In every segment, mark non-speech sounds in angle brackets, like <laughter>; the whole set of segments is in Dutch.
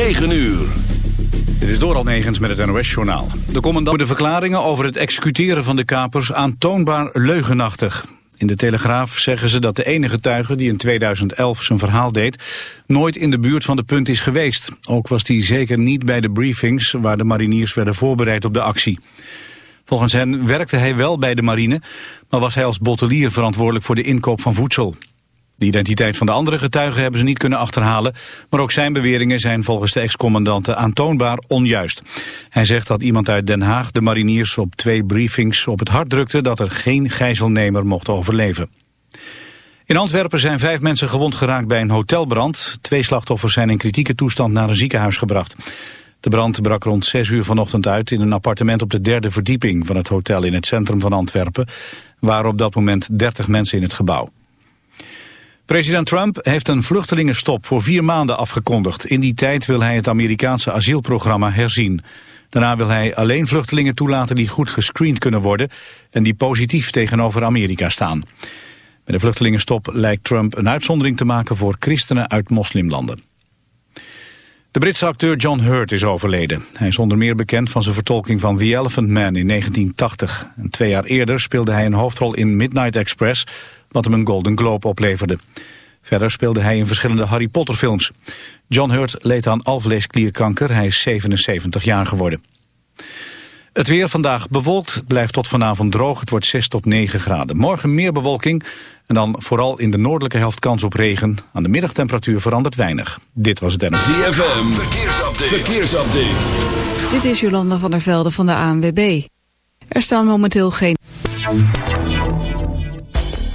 9 uur. Dit is door Almegens met het NOS-journaal. De commandant de verklaringen over het executeren van de kapers aantoonbaar leugenachtig. In de Telegraaf zeggen ze dat de enige getuige die in 2011 zijn verhaal deed... nooit in de buurt van de punt is geweest. Ook was hij zeker niet bij de briefings waar de mariniers werden voorbereid op de actie. Volgens hen werkte hij wel bij de marine... maar was hij als bottelier verantwoordelijk voor de inkoop van voedsel. De identiteit van de andere getuigen hebben ze niet kunnen achterhalen, maar ook zijn beweringen zijn volgens de ex-commandante aantoonbaar onjuist. Hij zegt dat iemand uit Den Haag de mariniers op twee briefings op het hart drukte dat er geen gijzelnemer mocht overleven. In Antwerpen zijn vijf mensen gewond geraakt bij een hotelbrand. Twee slachtoffers zijn in kritieke toestand naar een ziekenhuis gebracht. De brand brak rond 6 uur vanochtend uit in een appartement op de derde verdieping van het hotel in het centrum van Antwerpen. waren op dat moment 30 mensen in het gebouw. President Trump heeft een vluchtelingenstop voor vier maanden afgekondigd. In die tijd wil hij het Amerikaanse asielprogramma herzien. Daarna wil hij alleen vluchtelingen toelaten die goed gescreend kunnen worden... en die positief tegenover Amerika staan. Met de vluchtelingenstop lijkt Trump een uitzondering te maken voor christenen uit moslimlanden. De Britse acteur John Hurt is overleden. Hij is onder meer bekend van zijn vertolking van The Elephant Man in 1980. En twee jaar eerder speelde hij een hoofdrol in Midnight Express wat hem een Golden Globe opleverde. Verder speelde hij in verschillende Harry Potter films. John Hurt leed aan alvleesklierkanker, hij is 77 jaar geworden. Het weer vandaag bewolkt, blijft tot vanavond droog. Het wordt 6 tot 9 graden. Morgen meer bewolking en dan vooral in de noordelijke helft kans op regen. Aan de middagtemperatuur verandert weinig. Dit was het. ZFM, verkeersupdate. verkeersupdate. Dit is Jolanda van der Velde van de ANWB. Er staan momenteel geen...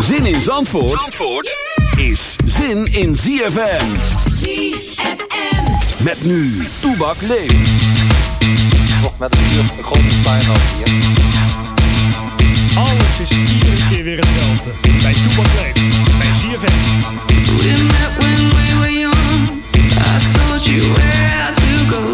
Zin in Zandvoort, Zandvoort is zin in ZFM. ZFM. Met nu, Toebak leeft. Wordt met een uur een grote puinhoop hier. Alles is iedere keer weer hetzelfde. Bij Toebak leeft. Bij ZFM. We met when we were young. I told you where to go.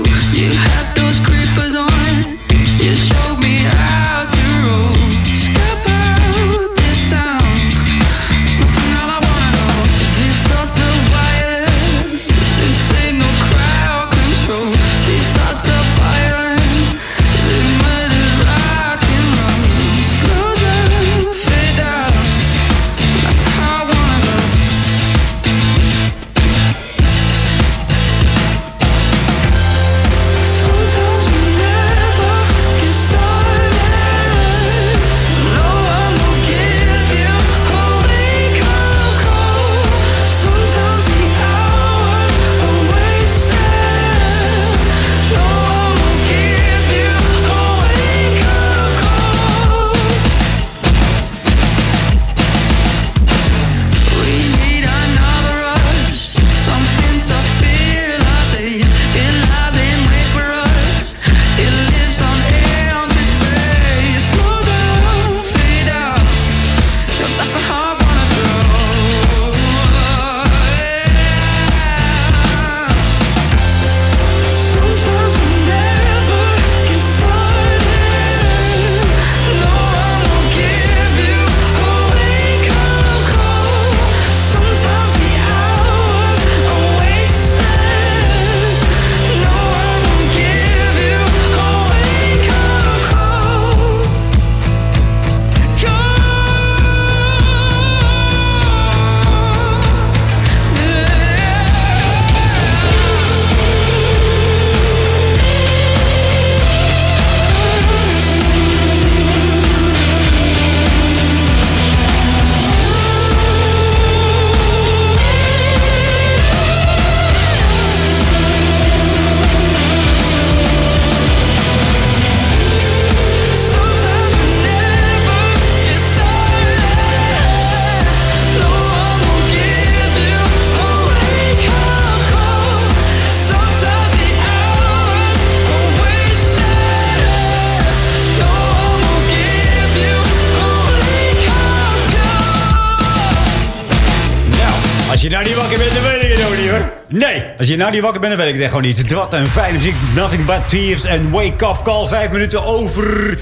Nou niet wakker bent, dan weet ik het ook niet hoor. Nee, als je nou niet wakker bent, dan weet ik het echt gewoon niet. Wat een fijne muziek. Nothing but thieves en wake up call. Vijf minuten over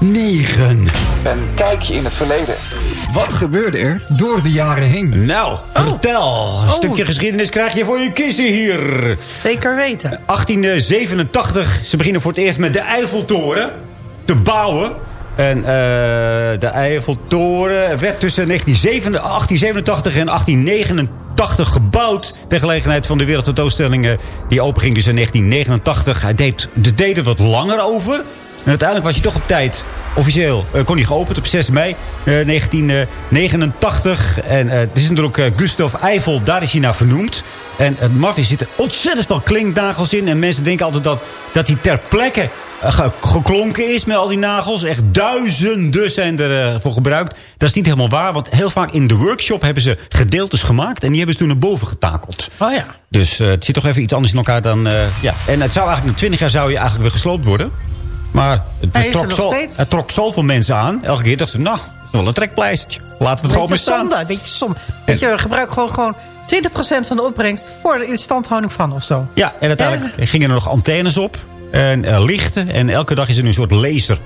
negen. Een kijkje in het verleden. Wat gebeurde er door de jaren heen? Nou, vertel. Een stukje geschiedenis krijg je voor je kiezen hier. Zeker weten. 1887, ze beginnen voor het eerst met de Eiffeltoren te bouwen. En eh, de Eiffeltoren werd tussen 1987 1887 en 1889 gebouwd... ter gelegenheid van de Wereldtentoonstelling die openging dus in 1989. Hij deed, de wat langer over... En uiteindelijk was hij toch op tijd. Officieel eh, kon hij geopend op 6 mei eh, 1989. En eh, het is natuurlijk eh, Gustav Eiffel, daar is hij naar vernoemd. En het maf is, zitten ontzettend veel klinknagels in. En mensen denken altijd dat, dat hij ter plekke eh, ge- geklonken is met al die nagels. Echt duizenden zijn er eh, voor gebruikt. Dat is niet helemaal waar, want heel vaak in de workshop hebben ze gedeeltes gemaakt. En die hebben ze toen naar boven getakeld. Oh ja. Dus eh, het zit toch even iets anders in elkaar dan... eh, ja. En het zou eigenlijk na 20 jaar zou je eigenlijk weer gesloopt worden. Maar het, er trok, zo, het trok zoveel mensen aan. Elke keer dachten ze, nou, dat is wel een trekpleistertje. Laten we het gewoon maar staan. een beetje. Weet je, we gebruiken gewoon, gewoon 20% van de opbrengst voor de instandhouding van of zo. Ja, en uiteindelijk gingen er nog antennes op. En eh, lichten. En elke dag is er nu een soort laser,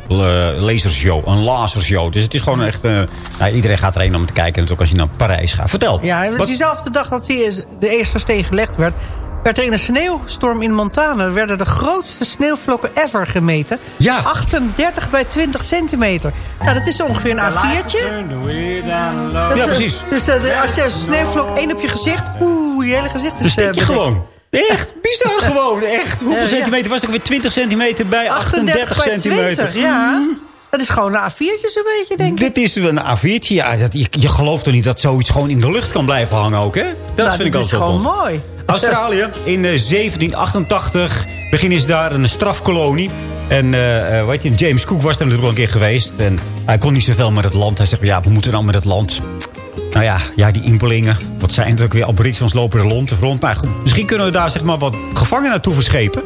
lasershow. Een lasershow. Dus het is gewoon echt... eh, nou, iedereen gaat erheen om te kijken. Natuurlijk als je naar Parijs gaat. Vertel. Ja, en Wat- diezelfde dag dat die, de eerste steen gelegd werd... werd er in een sneeuwstorm in Montana... werden de grootste sneeuwvlokken ever gemeten. Ja. 38 bij 20 centimeter. Nou, dat is ongeveer een A4'tje. Dat Ja, is, precies. Dus eh, de- als je een sneeuwvlok één op je gezicht... Oeh, je hele gezicht is... Dan steek eh, je bedekt. gewoon. Echt bizar gewoon. Echt. Hoeveel ja. centimeter was het? Weer 20 centimeter bij 38 38 bij centimeter. 20, ja. Dat is gewoon een A4'tje zo'n beetje, denk ik. Dit is een A4'tje. Ja, dat, je, je gelooft toch niet dat zoiets gewoon in de lucht kan blijven hangen ook, hè? Dat Nou, vind ik dat ook is wel gewoon tof. mooi. Australië, in eh, 1788 beginnen ze daar een strafkolonie. En eh, weet je, James Cook was daar natuurlijk al een keer geweest. En hij kon niet zoveel met het land. Hij zegt, ja, we moeten nou met het land. Nou ja, ja die impelingen. Wat zijn het ook weer? Aborigines lopen er rond, rond. Maar goed, misschien kunnen we daar zeg maar wat gevangenen naartoe verschepen.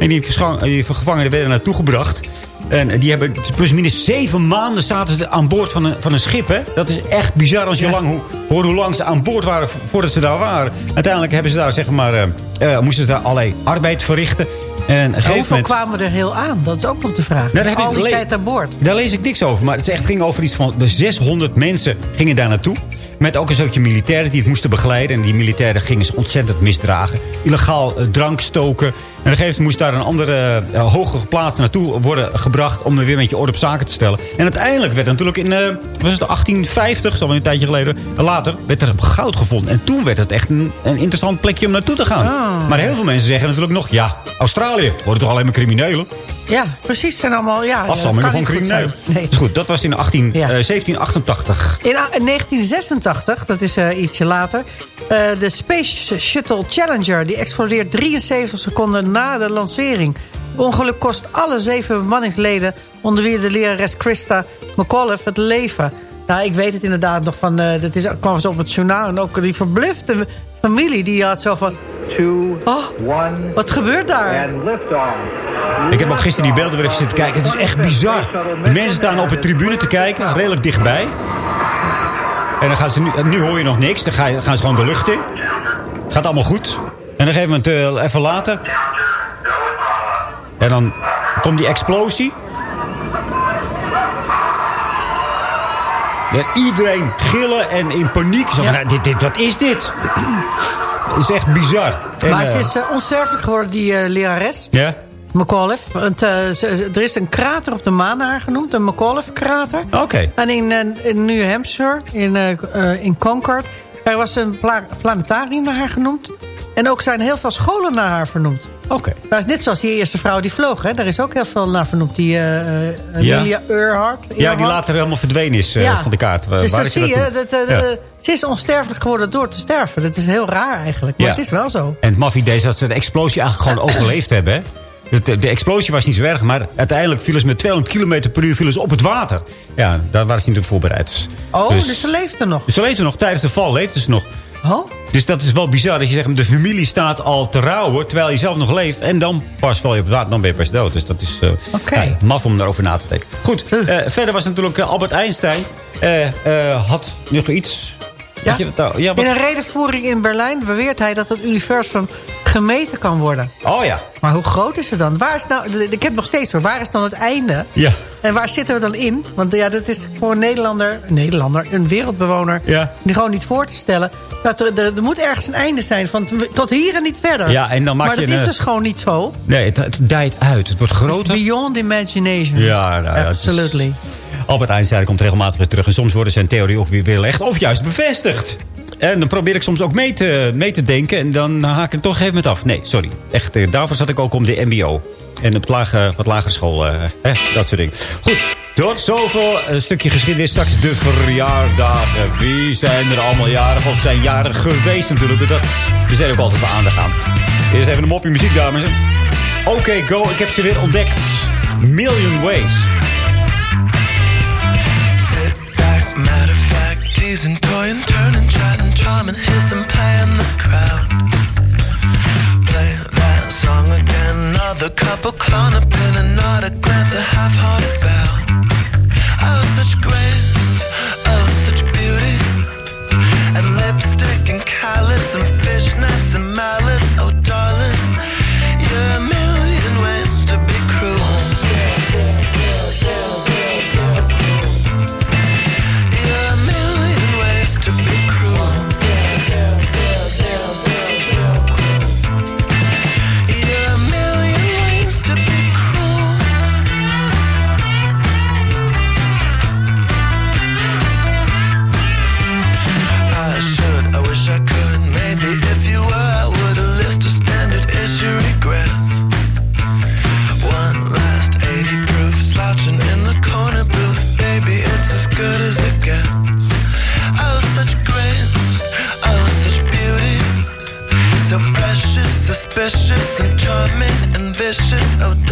En die, die gevangenen werden naartoe gebracht. En die hebben plus minus zeven maanden zaten ze aan boord van een, van een schip. Hè? Dat is echt bizar als je lang, hoe, hoort hoe lang ze aan boord waren vo- voordat ze daar waren. Uiteindelijk hebben ze daar, zeg maar, eh, eh, moesten ze daar allerlei arbeid verrichten. En Hoeveel moment... kwamen er heel aan? Dat is ook nog de vraag. Nou, daar heb Al ik die tijd aan boord. Daar lees ik niks over. Maar het is echt ging over iets van... De 600 mensen gingen daar naartoe. Met ook een soortje militairen die het moesten begeleiden. En die militairen gingen zich ontzettend misdragen. Illegaal eh, drank stoken. En op een gegeven moment moest daar een andere uh, hoger geplaatst naartoe worden gebracht. Om er weer een beetje orde op zaken te stellen. En uiteindelijk werd natuurlijk in eh, was het 1850, zo een tijdje geleden. en Later werd er goud gevonden. En toen werd het echt een, een interessant plekje om naartoe te gaan. Ah. Maar heel veel mensen zeggen natuurlijk nog... Ja, Australië, worden toch alleen maar criminelen? Ja, precies. Het zijn allemaal... Ja, Afstammingen van criminelen. Nee. Is goed, dat was in 18, Ja. eh, 1788. In, a- in 1986, dat is eh, ietsje later... eh, de Space Shuttle Challenger... die explodeert 73 seconden na de lancering. Het ongeluk kost alle zeven bemanningsleden... onder wie de lerares Christa McAuliffe het leven. Nou, ik weet het inderdaad nog van... eh, dat is, kwam ze op het journaal. En ook die verblufte familie... die had zo van... Oh, wat gebeurt daar? Ik heb ook gisteren die beelden weer even zitten kijken. Het is echt bizar. De mensen staan op de tribune te kijken, redelijk dichtbij. En dan gaan ze nu, nu hoor je nog niks. Dan gaan ze gewoon de lucht in. Gaat allemaal goed. En op een gegeven moment, eh, even later... En dan komt die explosie. Ja, iedereen gillen en in paniek. Zo, nou, dit, dit, wat is dit? Het is echt bizar. En, maar eh, ze is eh, onsterfelijk geworden, die eh, lerares. Ja? McAuliffe. Want, eh, ze- ze- er is een krater op de maan naar haar genoemd. Een McAuliffe-krater. Oké. En in, eh, in New Hampshire, in, eh, eh, in Concord... er was een pla- planetarium naar haar genoemd. En ook zijn heel veel scholen naar haar vernoemd. Oké. Dat is net zoals die eerste vrouw die vloog. Hè? Daar is ook heel veel naar vernoemd. Die eh, eh, Amelia Earhart. Ja, die later helemaal verdwenen is eh, Ja. van de kaart. Waar Dus waar dan ze zie je, dat, eh, Ja. eh, ze is onsterfelijk geworden door te sterven. Dat is heel raar eigenlijk, maar Ja. het is wel zo. En het mafie is dat ze de explosie eigenlijk gewoon <clears throat> overleefd hebben. Hè? De, de, explosie was niet zo erg, maar uiteindelijk vielen ze met 200 km per uur vielen ze op het water. Ja, daar waren ze niet op voorbereid. Oh, dus, ze leeft er nog. Dus ze leefde nog. Tijdens de val leefde ze nog. Oh? Dus dat is wel bizar. Dat je zegt, de familie staat al te rouwen terwijl je zelf nog leeft. En dan pas val je op het water, dan ben je pas dood. Dus dat is ja, maf om daarover na te denken. Goed, eh, verder was natuurlijk eh, Albert Einstein. had nog iets Ja? Je nou- ja, wat- In een redenvoering in Berlijn beweert hij dat het universum gemeten kan worden. Oh ja. Maar hoe groot is het dan? Waar is nou, ik heb nog steeds hoor. Waar is dan het einde? Ja. En waar zitten we dan in? Want ja, dat is voor een Nederlander, een Nederlander, een wereldbewoner... Ja. die gewoon niet voor te stellen. Dat er, er, er moet ergens een einde zijn van tot hier en niet verder. Ja, en dan maak maar je dat een, is dus gewoon niet zo. Nee, het, het dijt uit. Het wordt It's groter. beyond imagination. Ja, nou is- Absolutely. Albert Einstein komt regelmatig weer terug. En soms worden zijn theorieën ook weer weerlegd. Of juist bevestigd. En dan probeer ik soms ook mee te, mee te denken. En dan haak ik toch even met af. Nee, sorry. Echt, eh, daarvoor zat ik ook om de mbo. En op lage, wat lagere school. eh, dat soort dingen. Goed. Tot zoveel. Een stukje geschiedenis. Straks de verjaardagen. Wie zijn er allemaal jarig of zijn jarig geweest natuurlijk. Dat, we zijn ook altijd aandacht aan. Eerst even een mopje muziek, dames. Oké, go. Ik heb ze weer ontdekt. Million Ways. Sit back, matter of fact, teasing, toying, turning, trying, charming, hissing, playing the crowd. Play that song again, another couple clown up in another glance, a half-hearted bow. Such grace, charming and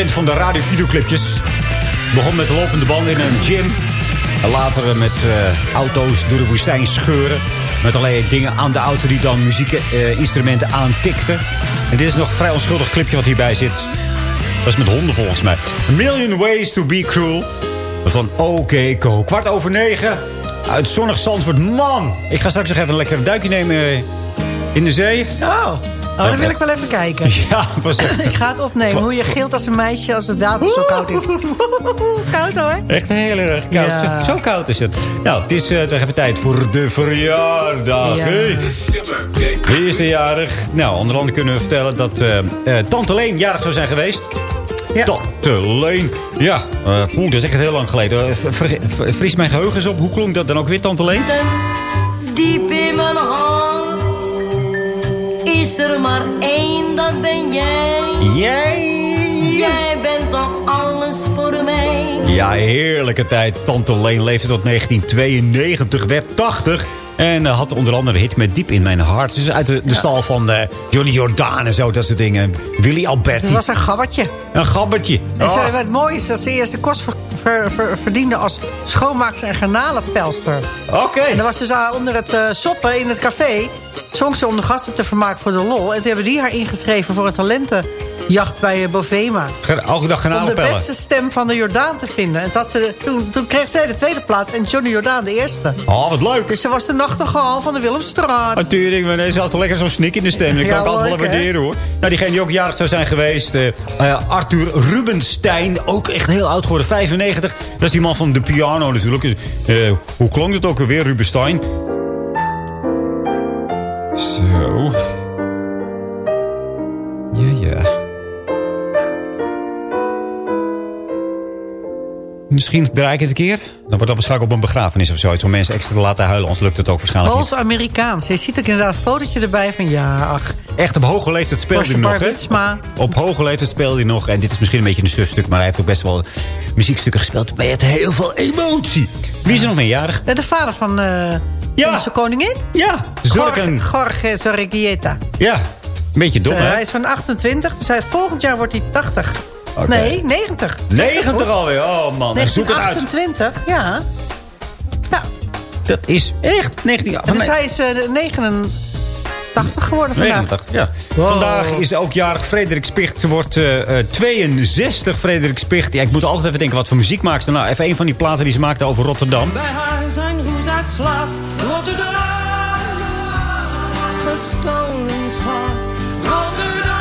Een band van de radio-videoclipjes. Begon met lopende banden in een gym. En later met eh, auto's door de woestijn scheuren. Met allerlei dingen aan de auto die dan muziekinstrumenten aantikten. En dit is nog een vrij onschuldig clipje wat hierbij zit. Dat is met honden volgens mij. A Million Ways to be Cruel. Van Oké Go. Kwart over negen. Uit zonnig Zandvoort. Man, ik ga straks nog even een lekker duikje nemen eh, in de zee. Oh, oh dan wil ik wel even kijken. <laughs> Ja, was Ik ga het opnemen. Hoe je gilt als een meisje als het datum zo koud is. <laughs> koud hoor. Echt heel erg koud. Ja. Zo, zo koud is het. Nou, het is uh, nog even tijd voor de verjaardag. Ja. Hey. Wie is de jarig? Nou, onder andere kunnen we vertellen dat eh, eh, Tante Leen jarig zou zijn geweest. Ja. Tante Leen. Ja, eh, oeh, dat is echt heel lang geleden. Vries mijn geheugen eens op. Hoe klonk dat dan ook weer, Tante Leen? Diep in mijn hart is er maar één, dat ben jij. Jij? Jij bent toch alles voor mij. Ja, heerlijke tijd. Tante Leen leefde tot 1992, werd 80. En eh, had onder andere een hit met Diep in mijn hart. Dus uit de, de stal van eh, Johnny Jordaan en zo, dat soort dingen. Willy Alberti. Het was een gabbertje. Een gabbertje. En zo, Oh. wat mooi is dat ze eerst de kost ver, ver- ver- verdiende als schoonmaakster en garnalenpelster. Oké. En dan was ze dus, uh, onder het eh, soppen in het café. Zong ze om de gasten te vermaken voor de lol. En toen hebben die haar ingeschreven voor een jacht bij eh, Bovema. Elke dag gaan Om de beste stem van de Jordaan te vinden. En dat ze, toen, toen kreeg zij de tweede plaats en Johnny Jordaan de eerste. Oh, wat leuk. Dus ze was de nachtegaal van de Willemstraat. Natuurlijk, maar er zat toch lekker zo'n snik in de stem. Dat kan ik altijd wel waarderen hoor. Nou, diegene die ook jarig zou zijn geweest. eh, eh, Arthur Rubenstein. Ook echt heel oud geworden, 95. Dat is die man van de piano natuurlijk. Eh, hoe klonk het ook alweer, Rubenstein? Ja, ja. Misschien draai ik het een keer. Dan wordt dat waarschijnlijk op een begrafenis of zoiets. Om mensen extra te laten huilen. Anders lukt het ook waarschijnlijk. Als Amerikaans. Je ziet ook inderdaad een fotootje erbij van ja, ach. Echt op hoge leeftijd speelde hij nog, hè? Op hoge leeftijd speelde hij nog. En dit is misschien een beetje een sufstuk. Maar hij heeft ook best wel muziekstukken gespeeld. Met heel veel emotie. Wie is er nog meerjarig? Ja, de vader van eh Ja. onze koningin. Ja, Zorgen. Jorge Zorregieta. Ja, een beetje dom, Dus, eh, hè? hij is van 28, dus hij, volgend jaar wordt hij 80. Oké. Nee, 90. 90 alweer. Oh man, en zoek het uit. 1928, ja. ja. Dat is echt 19... En dus hij is eh, 89 geworden vandaag. 89, ja. Wow. Vandaag is ook jarig Frederik Spicht. Ze wordt eh, eh, 62, Frederik Spicht. Ja, ik moet altijd even denken, wat voor muziek maakt ze nou? Even een van die platen die ze maakte over Rotterdam. Uitslaat Rotterdam Gestolen schat Rotterdam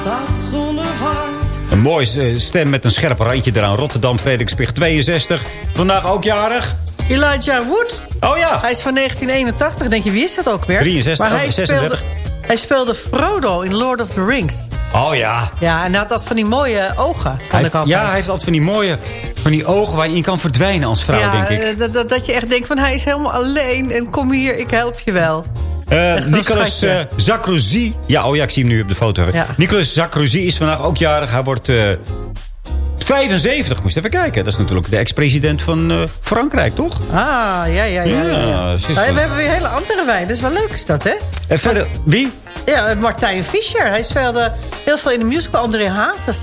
Staat zonder hart Een mooie eh, stem met een scherp randje eraan. Rotterdam, Frederik Spicht, 62. Vandaag ook jarig. Elijah Wood. Oh ja. Hij is van 1981. Denk je, wie is dat ook weer? 63, maar hij oh, 36. speelde, hij speelde Frodo in Lord of the Rings. Oh ja. Ja, en hij had dat van die mooie ogen. Vond Hij, ik altijd. ja, hij heeft altijd van die mooie van die ogen waar je in kan verdwijnen als vrouw, Ja, denk ik. eh, Dat, je echt denkt van hij is helemaal alleen en kom hier, ik help je wel. <laughs> Een Nicolas Sarkozy. Ja, oh ja, ik zie hem nu op de foto. Ja. Nicolas Sarkozy is vandaag ook jarig. Hij wordt 75. Moest even kijken. Dat is natuurlijk de ex-president van eh, Frankrijk, toch? Ah, ja, ja, ja. ja, Ja, ja. precies. Ja, we hebben weer hele andere wijn. Dat is wel leuk is dat, hè? En verder, wie? Ja, Martijn Fischer. Hij speelde heel veel in de musical André Hazes.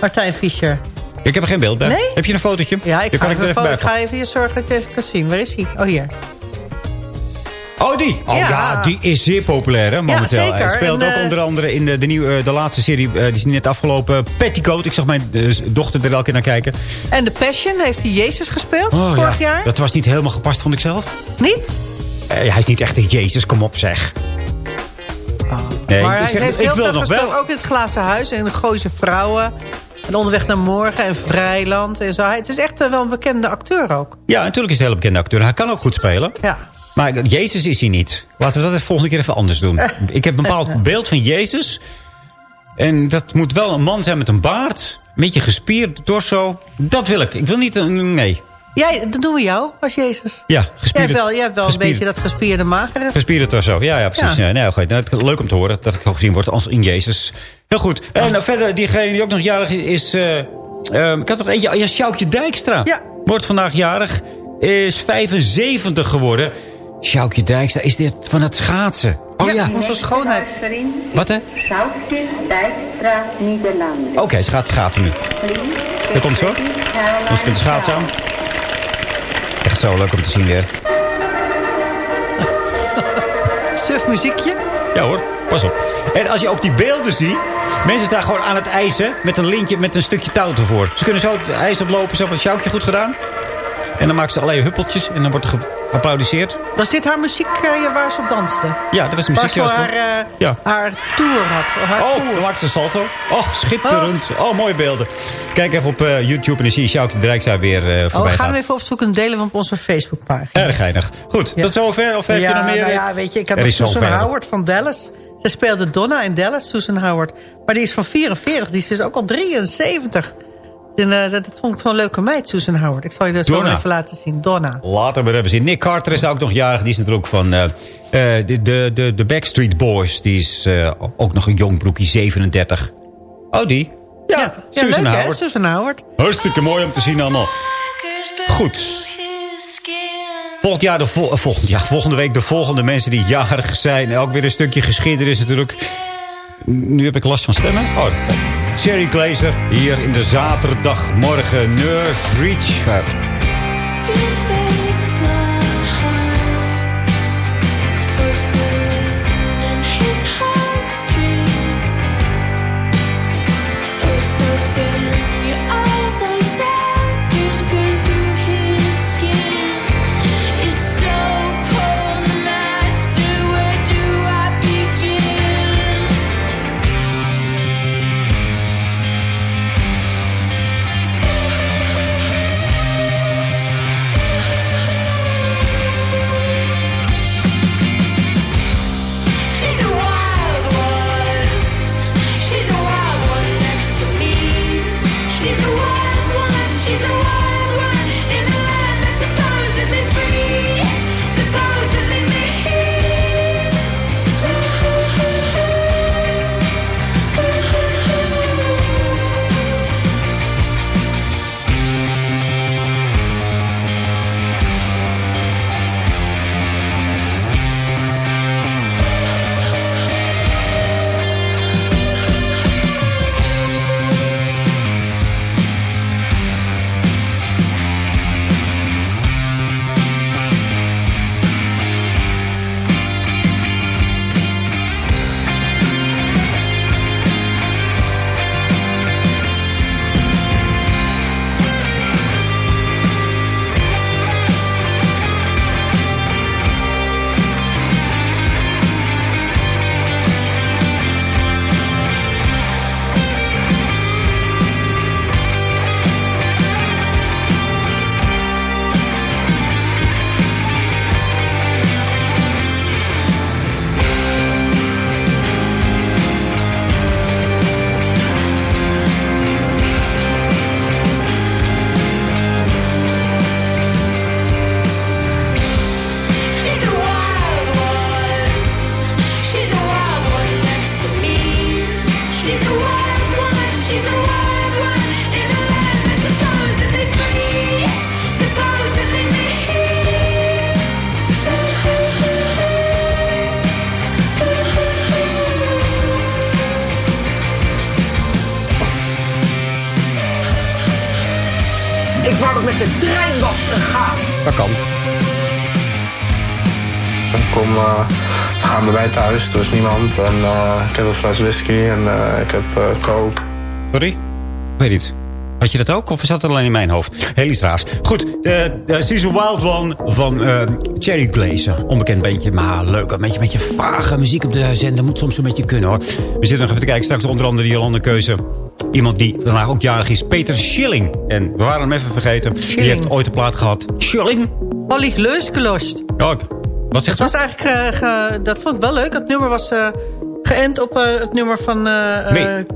Martijn Fischer. Ik heb er geen beeld bij. Nee? Heb je een fotootje? Ja, ik Dan ga, kan even, ik even ga even zorgen dat het even kan zien. Waar is hij? Oh, hier. Oh, die? Oh ja. Ja. die is zeer populair hè, momenteel. Hij speelt En, ook eh, onder andere in de, de, nieuwe, eh, de laatste serie, eh, die is net afgelopen, Petticoat. Ik zag mijn dochter er elke keer naar kijken. En The Passion heeft hij Jezus gespeeld Oh, vorig ja. jaar. Dat was niet helemaal gepast, vond ik zelf. Niet? Hij is niet echt een Jezus, kom op zeg. Nee, maar ik, hij zeg, heeft ik wil veel nog gespeeld. wel. Ook in het Glazen Huis en de Gooise Vrouwen. En Onderweg naar Morgen en Vrijland en zo. Hij, het is echt wel een bekende acteur ook. Ja, natuurlijk is het een hele bekende acteur. Hij kan ook goed spelen. Ja. Maar Jezus is hij niet. Laten we dat de volgende keer even anders doen. Ik heb een bepaald <laughs> beeld van Jezus. En dat moet wel een man zijn met een baard. Een beetje gespierd, torso. Dat wil ik. Ik wil niet een... Nee. Jij, dat doen we jou als Jezus. Ja, Jij gespierde... hebt wel, jij hebt wel een beetje dat gespierde magere. Gespierde torso. Ja, ja precies. Ja. Ja. Nee, goed. Nou, leuk om te horen dat ik ook gezien word als in Jezus. Heel goed. En nou, verder, diegene die ook nog jarig is... is ehm, ik had nog eentje. Ja, Sjoukje Dijkstra. Ja. Wordt vandaag jarig. Is 75 geworden. Sjoukje Dijkstra, is dit van het schaatsen? Oh ja. Onze schoonheid. Wat hè? Sjoukje Dijkstra, Nederland. Oké, ze gaat schaatsen nu. Dat komt zo. Ons met de schaats aan. Echt zo leuk om te zien weer. <laughs> Suf muziekje. Ja hoor, pas op. En als je ook die beelden ziet... Mensen staan gewoon aan het ijzen met een lintje met een stukje touw ervoor. Ze kunnen zo het ijs oplopen. Zo van, Sjoukje, goed gedaan. En dan maken ze allerlei huppeltjes. En dan wordt er geapplaudiseerd. Was dit haar muziek eh, waar ze op danste? Ja, dat was een Waar ze haar, Ja. haar tour had. Haar Oh, tour. dan maakt ze salto. Och, schitterend. Oh, mooie beelden. Kijk even op eh, YouTube en dan zie je Sjoukje Dijkstra weer eh Oh, voorbij we gaan gaan. hem even opzoeken en delen op onze Facebookpagina. Erg geinig. Goed, tot zover. Of heb je ja, nog meer? nou ja, weet je, ik had nog Susan. Howard van Dallas. Ze speelde Donna in Dallas, Susan Howard. Maar die is van 44, die is dus ook al 73. En, eh, dat, vond ik zo'n leuke meid, Susan Howard. Ik zal je dat zo Donna. even laten zien. Donna. Later maar even zien. Nick Carter is ook nog jarig. Die is natuurlijk van eh, eh, de, de, de, de Backstreet Boys. Die is ook nog een jong broekje, 37. Oh, die? Ja, Ja, Susan leuk, hè, Howard. Susan Howard. Hartstikke mooi om te zien allemaal. Goed. Volgend jaar de vol- eh, volgend, ja, volgende week de volgende mensen die jarig zijn. Ook weer een stukje geschiedenis natuurlijk. Nu heb ik last van stemmen. Oh. Cherry Glazer hier in de zaterdagmorgen. Nurse Reach. Mij thuis, er is niemand. En eh, ik heb een fles whisky en eh, ik heb eh, coke. Sorry? Ik weet niet. Had je dat ook? Of zat het alleen in mijn hoofd? Heel iets raars. Goed, uh, Caesar Wild One van uh, Cherry Glazer. Onbekend beetje, maar leuk. Een beetje, beetje vage muziek op de zender. Moet soms een beetje kunnen, hoor. We zitten nog even te kijken. Straks onder andere Jolande Keuze. Iemand die vandaag ook jarig is. Peter Schilling. En we waren hem even vergeten. Schilling. Die heeft ooit een plaat gehad. Schilling. Ollie Leusgelost. Ja, wat zegt was eigenlijk, ge, dat vond ik wel leuk. Het nummer was uh, geënt op uh, het nummer van... Me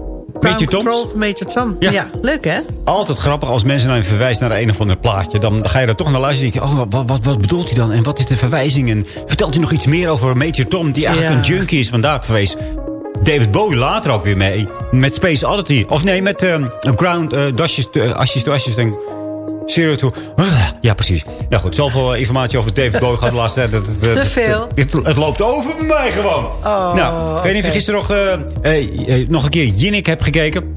Major Tom? Major Tom. Ja. ja. leuk hè? Altijd grappig als mensen naar een verwijzen naar een of ander plaatje. Dan ga je er toch naar luisteren en denk je, oh, wat, wat, wat bedoelt hij dan? En wat is de verwijzing? En vertelt u nog iets meer over Major Tom, die eigenlijk ja. een junkie is, vandaar verwees. David Bowie later ook weer mee. Met Space Oddity. Of nee, met um, Ground, uh, Dashes, uh, Asjes to denk Zero to... Ja, precies. Nou goed, zoveel informatie over David Bowie gehad de laatste tijd. Dat, <laughs> Te veel. Het, het, loopt over bij mij gewoon. Oh, nou, ik weet niet of je gisteren nog, uh, uh, nog een keer Jinnik hebt gekeken.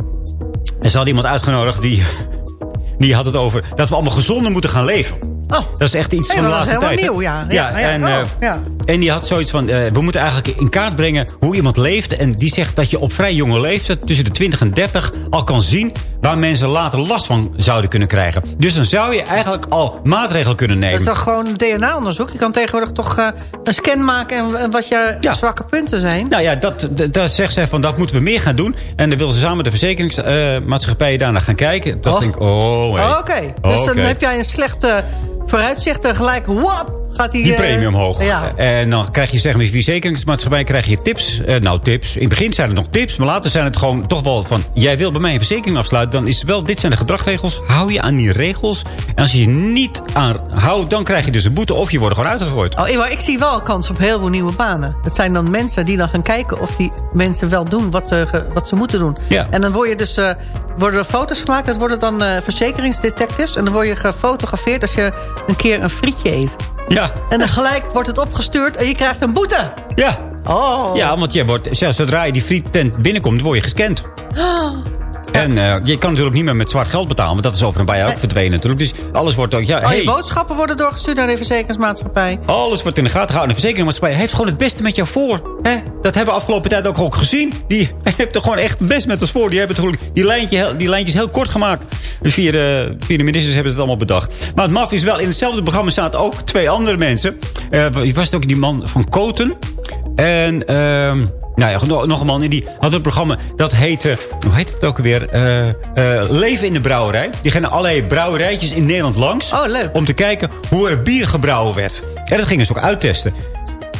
En ze had iemand uitgenodigd die, <laughs> die had het over... dat we allemaal gezonder moeten gaan leven. Oh. Dat is echt iets van de laatste dat is tijd. nieuw, ja. Ja, ja, ja, en, oh, uh, ja. en die had zoiets van... Uh, we moeten eigenlijk in kaart brengen hoe iemand leeft. En die zegt dat je op vrij jonge leeftijd... tussen de 20 en 30 al kan zien... waar mensen later last van zouden kunnen krijgen. Dus dan zou je eigenlijk al maatregelen kunnen nemen. Dat is toch gewoon DNA-onderzoek? Je kan tegenwoordig toch uh, een scan maken... en, en wat je Ja. zwakke punten zijn? Nou ja, dat, dat, dat zegt zij van dat moeten we meer gaan doen. En dan wil ze samen met de verzekeringsmaatschappijen daarna gaan kijken. Dat Oh. denk ik, oh, hey. Oh, Oké, dus dan heb jij een slechte vooruitzicht... en gelijk, wap, gaat die... Die eh, premie omhoog. Ja. En dan krijg je zeg maar, verzekeringsmaatschappij krijg je tips. Eh, nou, tips. In het begin zijn het nog tips. Maar later zijn het gewoon toch wel van... Jij wil bij mij een verzekering afsluiten. Dan is het wel, dit zijn de gedragsregels. Hou je aan die regels. En als je je niet aan houdt, dan krijg je dus een boete. Of je wordt gewoon uitgegooid. Oh, maar ik zie wel kans op heel veel nieuwe banen. Het zijn dan mensen die dan gaan kijken of die mensen wel doen wat ze, wat ze moeten doen. Ja. En dan word je dus, eh, worden er foto's gemaakt. Dat worden dan eh, verzekeringsdetectives. En dan word je gefotografeerd als je een keer een frietje eet. Ja. En dan gelijk wordt het opgestuurd en je krijgt een boete. Ja. Oh. Ja, want je wordt, zelfs zodra je die friettent binnenkomt, word je gescand. En eh, je kan natuurlijk niet meer met zwart geld betalen. Want dat is over een paar jaar ook verdwenen natuurlijk. Dus alles wordt ook... Ja, Al je hey, boodschappen worden doorgestuurd naar de verzekeringsmaatschappij. Alles wordt in de gaten gehouden. De verzekeringsmaatschappij heeft gewoon het beste met jou voor. Hè? Dat hebben we afgelopen tijd ook, ook gezien. Die <laughs> heeft er gewoon echt het best met ons voor. Die hebben die, lijntje, die lijntjes heel kort gemaakt. Dus via de, via de ministers hebben ze het allemaal bedacht. Maar het maf is wel, in hetzelfde programma zaten ook twee andere mensen. Eh was het ook die man van Koten. En... ehm nou ja, nog nog een man. En die had een programma dat heette... Hoe heet het ook alweer? Eh, eh, Leven in de brouwerij. Die naar allerlei brouwerijtjes in Nederland langs. Oh, leuk. Om te kijken hoe er bier gebrouwen werd. En dat gingen ze ook uittesten.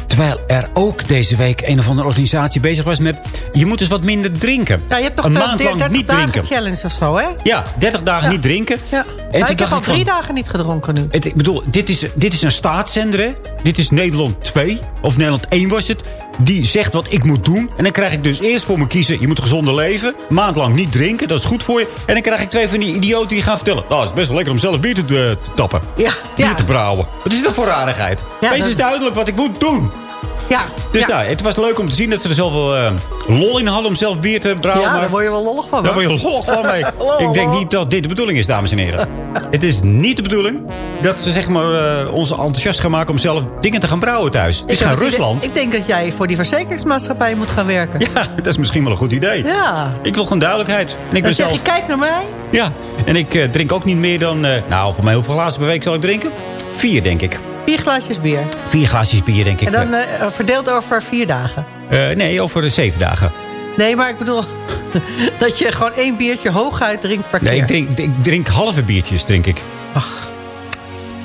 Terwijl er ook deze week een of andere organisatie bezig was met... je moet dus wat minder drinken. Ja, je hebt toch een maand lang 30 niet dagen drinken. challenge of zo, hè? Ja, 30 dagen Ja. niet drinken. Ja. Nou, ik heb al van- drie dagen niet gedronken nu. Het, ik bedoel, dit is, dit is een staatszender, hè? Dit is Nederland 2, of Nederland 1 was het. Die zegt wat ik moet doen. En dan krijg ik dus eerst voor me kiezen... je moet gezonder leven, maand lang niet drinken, dat is goed voor je. En dan krijg ik twee van die idioten die gaan vertellen... nou, het is best wel lekker om zelf bier te, te tappen. Ja, Bier ja. te brouwen. Wat is dat voor rarigheid? Ja, Wees dat- eens duidelijk wat ik moet doen. Ja, Dus ja. nou, het was leuk om te zien dat ze er zoveel eh, lol in hadden om zelf bier te brouwen. ja maar daar word je wel lollig van, daar hoor. word je lollig van mee. <laughs> Ik denk niet dat dit de bedoeling is, dames en heren. <laughs> Het is niet de bedoeling dat ze zeg maar, eh, ons enthousiast gaan maken om zelf dingen te gaan brouwen thuis. Het is Ik heb gaan Rusland. Ik denk dat jij voor die verzekeringsmaatschappij moet gaan werken. Ja, dat is misschien wel een goed idee. Ja. Ik wil gewoon duidelijkheid. En ik Dan ben zeg zelf, je, kijk naar mij. ja, en ik eh, drink ook niet meer dan... nou, voor mij hoeveel glazen per week zal ik drinken? Vier, denk ik. Vier glaasjes bier. Vier glaasjes bier, denk ik. En dan eh, verdeeld over vier dagen. Eh, nee, over zeven dagen. Nee, maar ik bedoel <laughs> dat je gewoon één biertje hooguit drinkt per Nee, keer. ik drink, ik drink halve biertjes, drink ik. Ach.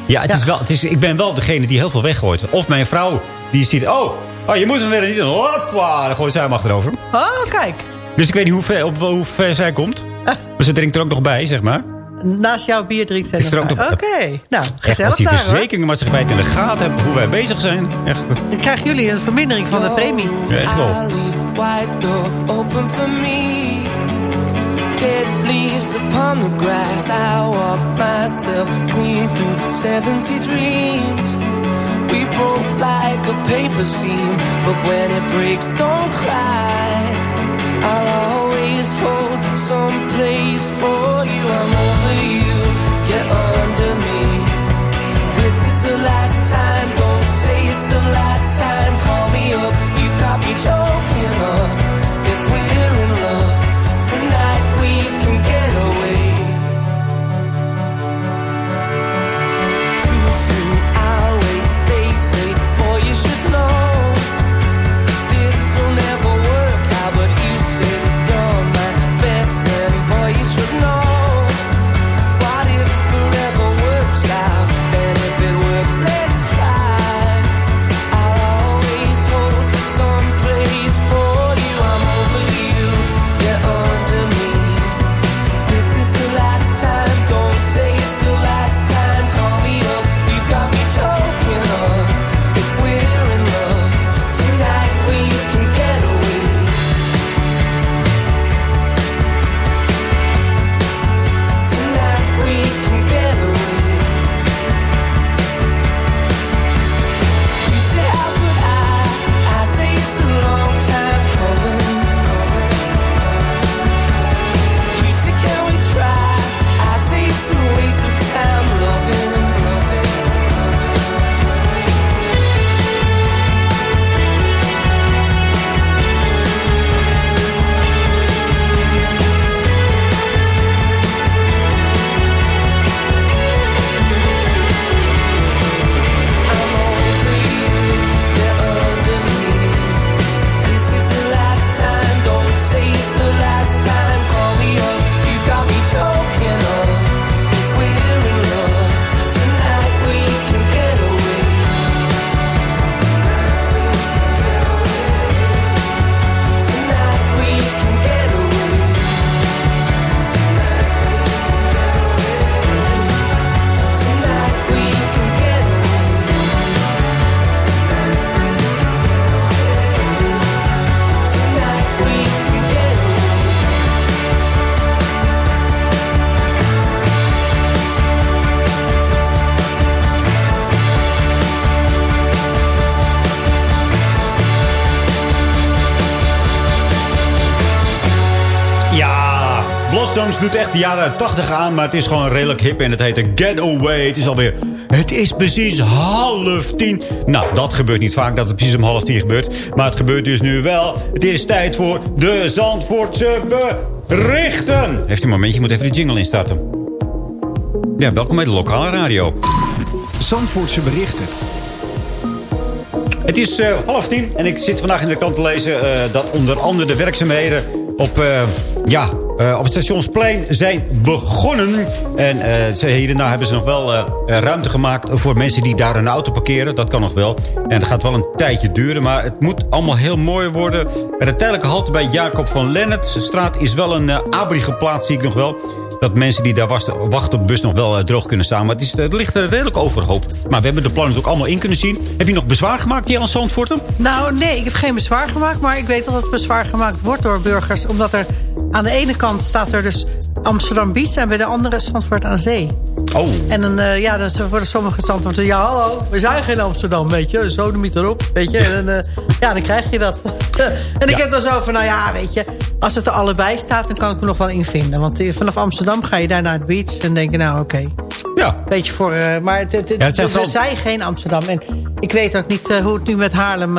Ja, het Ja. Is wel, het is, ik ben wel degene die heel veel weggooit. Of mijn vrouw, die ziet... Oh, oh je moet hem weer niet doen. Hoppa, dan gooit zij hem achterover. Oh, kijk. Dus ik weet niet hoe ver, op hoe ver zij komt. Maar ze drinkt er ook nog bij, zeg maar. Naast jouw bier drinkt Ik nog- Oké, nou, Echt, gezellig als die het in de gaten hebben hoe wij bezig zijn. Echt, Dan krijgen jullie een vermindering van de premie. ja, echt wel. White door open for me. Dead leaves upon the grass. I walk myself clean through 70 dreams. We broke like a paper seam, but when it breaks, don't cry. I'll always hold some place for you. I'm last time, don't say it's the last time, call me up. Doet echt de jaren 80 aan, maar het is gewoon redelijk hip. En het heet Getaway. Het is alweer... Het is precies half tien. Nou, dat gebeurt niet vaak dat het precies om half tien gebeurt. Maar het gebeurt dus nu wel. Het is tijd voor de Zandvoortse berichten. Heeft u een momentje, je moet even de jingle instarten. Ja, welkom bij de lokale radio. Zandvoortse berichten. Het is eh, half tien en ik zit vandaag in de krant te lezen... eh, dat onder andere de werkzaamheden op, eh, ja, eh, op het stationsplein zijn begonnen. En eh, ze, hier en daar hebben ze nog wel eh, ruimte gemaakt... voor mensen die daar een auto parkeren. Dat kan nog wel. En dat gaat wel een tijdje duren. Maar het moet allemaal heel mooi worden. Bij de tijdelijke halte bij Jacob van Lennart. De straat is wel een abri geplaatst, zie ik nog wel dat mensen die daar wachten, op de bus nog wel droog kunnen staan. Maar het, is, het ligt er redelijk overhoop. Maar we hebben de plannen ook allemaal in kunnen zien. Heb je nog bezwaar gemaakt aan Zandvoorten? Nou, nee, ik heb geen bezwaar gemaakt. Maar ik weet dat het bezwaar gemaakt wordt door burgers. Omdat er aan de ene kant staat er dus Amsterdam Beach... en bij de andere Zandvoort aan Zee. Oh. En dan, eh, ja, dan worden sommige Zandvoorten... ja, hallo, we zijn geen Amsterdam, weet je. Zo niet erop, weet je. En eh, ja, dan krijg je dat. <laughs> en ik Ja. heb dan zo van, nou ja, weet je... als het er allebei staat, dan kan ik me nog wel invinden. Want eh, vanaf Amsterdam ga je daar naar het beach... en denk je, nou, oké. Ja. Beetje voor... eh, maar het, het, Ja, zijn we zijn geen Amsterdam. En ik weet ook niet hoe het nu met Haarlem...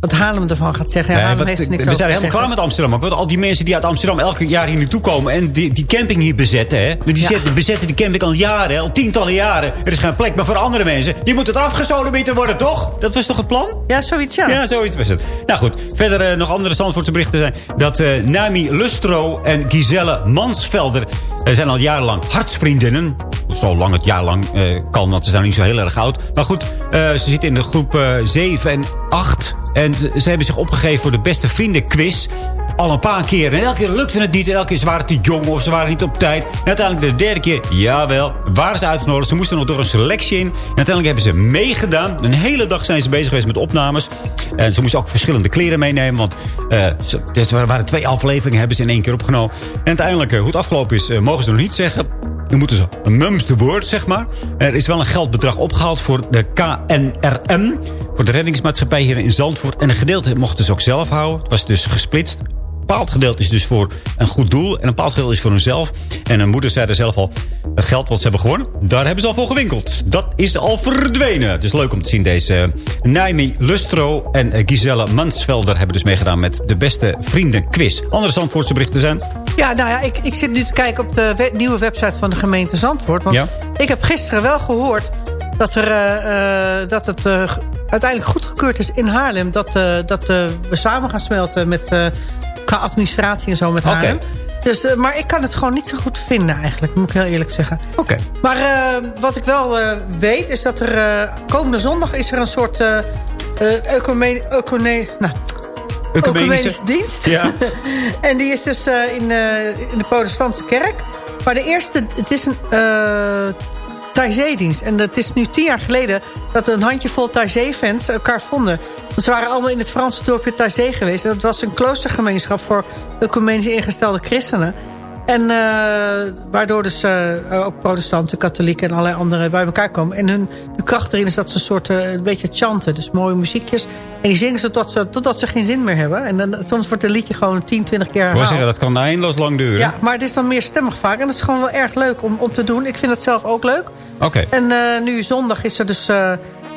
wat Haarlem ervan gaat zeggen. Ja, Nee, Haarlem wat- heeft niks we zijn helemaal klaar met Amsterdam. ook. Want al die mensen die uit Amsterdam elke jaar hier naartoe komen... en die, die camping hier bezetten, hè. Die zetten, bezetten die camping al jaren, al tientallen jaren. Er is geen plek meer voor andere mensen. Die moeten er afgesodemieten worden, toch? Dat was toch het plan? Ja, zoiets, ja. Ja, zoiets was het. Nou goed, verder eh, nog andere Zandvoortse berichten zijn... dat eh, Nami Lustro en Giselle Mansvelder eh, zijn al jarenlang hartsvriendinnen. Zolang het jaarlang eh, kan, want ze zijn niet zo heel erg oud. Maar goed, ze zitten in de groep eh 7 en 8. En ze, hebben zich opgegeven voor de beste vriendenquiz. Al een paar keer. En elke keer lukte het niet. En elke keer ze waren te jong of ze waren niet op tijd. En uiteindelijk de derde keer, jawel, waren ze uitgenodigd. Ze moesten nog door een selectie in. En uiteindelijk hebben ze meegedaan. Een hele dag zijn ze bezig geweest met opnames. En ze moesten ook verschillende kleren meenemen. Want dus er waren twee afleveringen, hebben ze in één keer opgenomen. En uiteindelijk, eh, hoe het afgelopen is, eh, mogen ze nog niet zeggen. Dan moeten ze een mums de woord, zeg maar. Er is wel een geldbedrag opgehaald voor de KNRM. Voor de reddingsmaatschappij hier in Zandvoort. En een gedeelte mochten ze ook zelf houden. Het was dus gesplitst. Een bepaald gedeelte is dus voor een goed doel. En een bepaald gedeelte is voor hunzelf. En hun moeder zei er zelf al... Het geld wat ze hebben gewonnen, daar hebben ze al voor gewinkeld. Dat is al verdwenen. Het is leuk om te zien. Deze eh, Naimi Lustro en eh, Giselle Mansvelder hebben dus meegedaan met de beste vrienden quiz. Andere Zandvoortse berichten zijn... Ja, nou ja, ik, ik zit nu te kijken op de we- nieuwe website van de gemeente Zandvoort. Want Ja. ik heb gisteren wel gehoord dat, er, eh, dat het g- uiteindelijk goedgekeurd is in Haarlem... dat, dat we samen gaan smelten met, qua administratie en zo met. Haarlem. Dus, eh, maar ik kan het gewoon niet zo goed vinden eigenlijk, moet ik heel eerlijk zeggen. Oké. Maar eh, wat ik wel eh, weet is dat er komende zondag is er een soort ecumene- ecumene- nou, ecumenische dienst. Ja. <laughs> en die is dus in, in de protestantse kerk. Maar de eerste, het is een uh, dienst En het is nu tien jaar geleden dat een handjevol Taizé-fans elkaar vonden. Want ze waren allemaal in het Franse dorpje Taizé geweest. En dat was een kloostergemeenschap voor ecumenisch ingestelde christenen. En eh, waardoor dus eh, ook protestanten, katholieken en allerlei anderen bij elkaar komen. En hun de kracht erin is dat ze een soort eh, een beetje chanten. Dus mooie muziekjes. En die zingen ze, tot ze totdat ze geen zin meer hebben. En dan, soms wordt een liedje gewoon 10, 20 keer herhaald. zeggen, dat kan eindeloos lang duren. Ja, maar het is dan meer stemmig vaak. En dat is gewoon wel erg leuk om, om te doen. Ik vind het zelf ook leuk. Oké. En nu zondag is er dus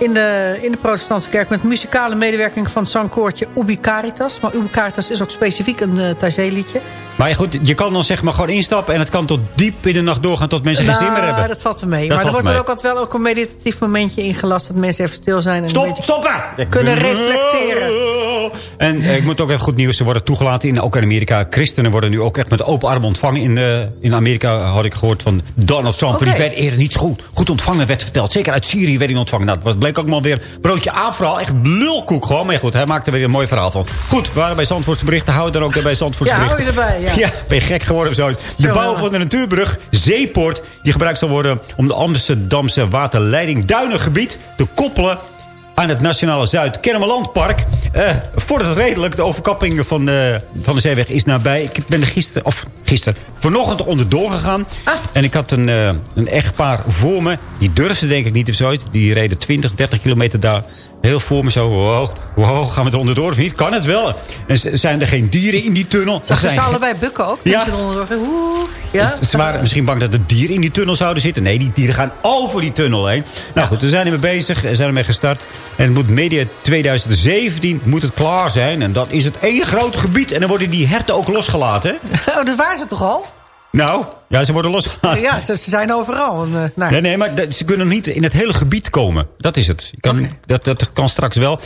in, de, in de protestantse kerk... met muzikale medewerking van het zangkoortje Ubi Caritas. Maar Ubi Caritas is ook specifiek een uh, Taizé-liedje. Maar ja, goed, je kan dan zeg maar gewoon instappen... en het kan tot diep in de nacht doorgaan tot mensen geen zin meer hebben. Nou, dat valt er mee. Dat maar er wordt er ook altijd wel ook een meditatief momentje ingelast... dat mensen even stil zijn. En Stop, een beetje stoppen! Kunnen reflecteren. En eh, ik moet ook even goed nieuws. Ze worden toegelaten in, ook in Amerika. Christenen worden nu ook echt met open armen ontvangen. In, eh, in Amerika had ik gehoord van Donald Trump. Die werd eerder niet goed, goed ontvangen, werd verteld. Zeker uit Syrië werd hij ontvangen. Nou, dat was, bleek ook maar weer broodje A-verhaal. Echt lulkoek gewoon. Maar goed, hij maakte er weer een mooi verhaal van. Goed, we waren bij Zandvoortse berichten. Hou er ook bij Zandvoortse Ja, hou berichten. je erbij, <laughs> ja. ben je gek geworden of zo. De Zo, bouw van de natuurbrug Zeepoort... die gebruikt zal worden om de Amsterdamse waterleiding Duinengebied te koppelen aan het Nationale Zuid-Kennemerlandpark. Eh voordat het redelijk, de overkapping van, de van de zeeweg is nabij. Ik ben er gisteren, of gisteren, vanochtend onderdoor gegaan. Ah. En ik had een, eh, een echtpaar voor me. Die durfde denk ik niet of zoiets. Die reden 20, 30 kilometer daar Heel voor me zo, wow, wow, gaan we er onderdoor of niet? Kan het wel? En zijn er geen dieren in die tunnel? Zag zijn ze ge- allebei bukken ook? Ja. Ja? Ze waren misschien bang dat er dieren in die tunnel zouden zitten. Nee, die dieren gaan over die tunnel heen. Nou goed, we zijn ermee bezig. We zijn ermee gestart. En het moet media 2017 moet het klaar zijn. En dat is het één groot gebied. En dan worden die herten ook losgelaten. <laughs> Oh, dat waren ze toch al? Nou, ja, ze worden losgelaten. Ja, ze, ze zijn overal. En, eh, nou, Nee, nee, maar dat- ze kunnen nog niet in het hele gebied komen. Dat is het. Kan, dat, dat kan straks wel.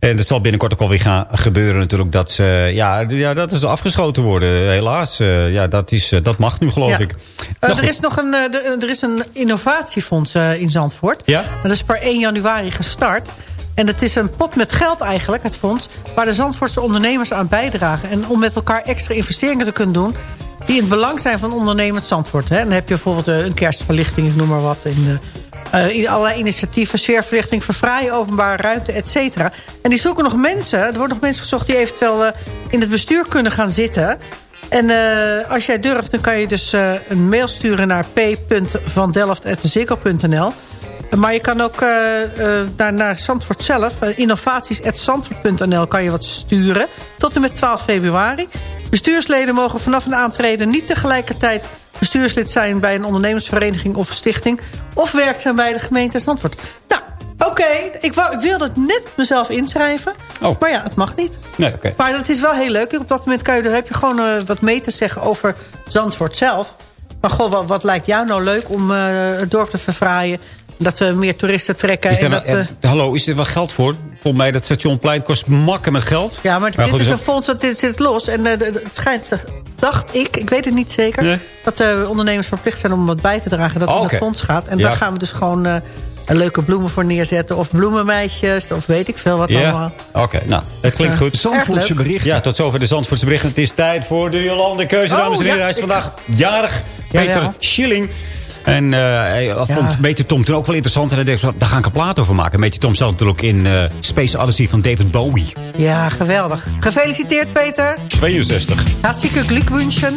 En dat zal binnenkort ook alweer gaan gebeuren natuurlijk. Dat, ze, ja, ja, dat is afgeschoten worden. Helaas. Eh, ja, dat, is, eh, dat mag nu geloof Ja. ik. Nou, er is nog een, er, er is een innovatiefonds in Zandvoort. Ja? Dat is per 1 januari gestart. En het is een pot met geld eigenlijk, het fonds... waar de Zandvoortse ondernemers aan bijdragen. En om met elkaar extra investeringen te kunnen doen... die in het belang zijn van ondernemend Zandvoort. Hè. En dan heb je bijvoorbeeld eh, een kerstverlichting, ik noem maar wat... Eh, eh, in allerlei initiatieven, sfeerverlichting, verfraaien openbare ruimte, et cetera. En die zoeken nog mensen, er worden nog mensen gezocht... die eventueel in het bestuur kunnen gaan zitten... En als jij durft, dan kan je dus een mail sturen naar p.vandelft.zikkel.nl. Maar je kan ook eh, eh, naar, naar Zandvoort zelf, uh, innovaties.zandvoort.nl kan je wat sturen. Tot en met 12 februari. Bestuursleden mogen vanaf een aantreden niet tegelijkertijd bestuurslid zijn bij een ondernemersvereniging of stichting. Of werkzaam bij de gemeente Zandvoort. Nou, oké, ik, wou- ik wilde het net mezelf inschrijven. Oh. Maar ja, het mag niet. Nee, oké. Maar dat is wel heel leuk. Op dat moment kan je, heb je gewoon eh, wat mee te zeggen over Zandvoort zelf. Maar goh, wat, wat lijkt jou nou leuk om eh, het dorp te verfraaien? Dat we meer toeristen trekken. Is en dat, wel- eh, eh, hallo, is er wel geld voor? Volgens mij dat stationplein kost makken met geld. ja, maar, dit goed, is dus een fonds dat dit zit los. En eh, het schijnt, dacht ik, ik weet het niet zeker... Nee. dat de ondernemers verplicht zijn om wat bij te dragen. Dat Oh, in oké. het fonds gaat. En Ja. daar gaan we dus gewoon eh, leuke bloemen voor neerzetten. Of bloemenmeisjes, of weet ik veel wat Ja, allemaal. oké. Nou, het klinkt eh, goed. Zandvoortse berichten. Ja, tot zover de Zandvoortse berichten. Het is tijd voor de Jolande Keuze, Oh, dames en heren. ja, Hij is ik- vandaag jarig. Peter Jawel. Schilling. En eh, hij vond Meter Tom toen ook wel interessant. En hij dacht, van, daar ga ik een plaat over maken. Meter Tom zat natuurlijk in eh Space Odyssey van David Bowie. Ja, geweldig. Gefeliciteerd, Peter. 62. Hartstikke Glückwünschen.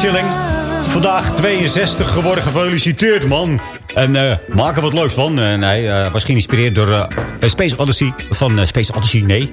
Schilling. Vandaag 62 geworden, gefeliciteerd man. En maak er wat leuks van. En hij eh, was geïnspireerd door eh, Space Odyssey. Van eh, Space Odyssey, nee.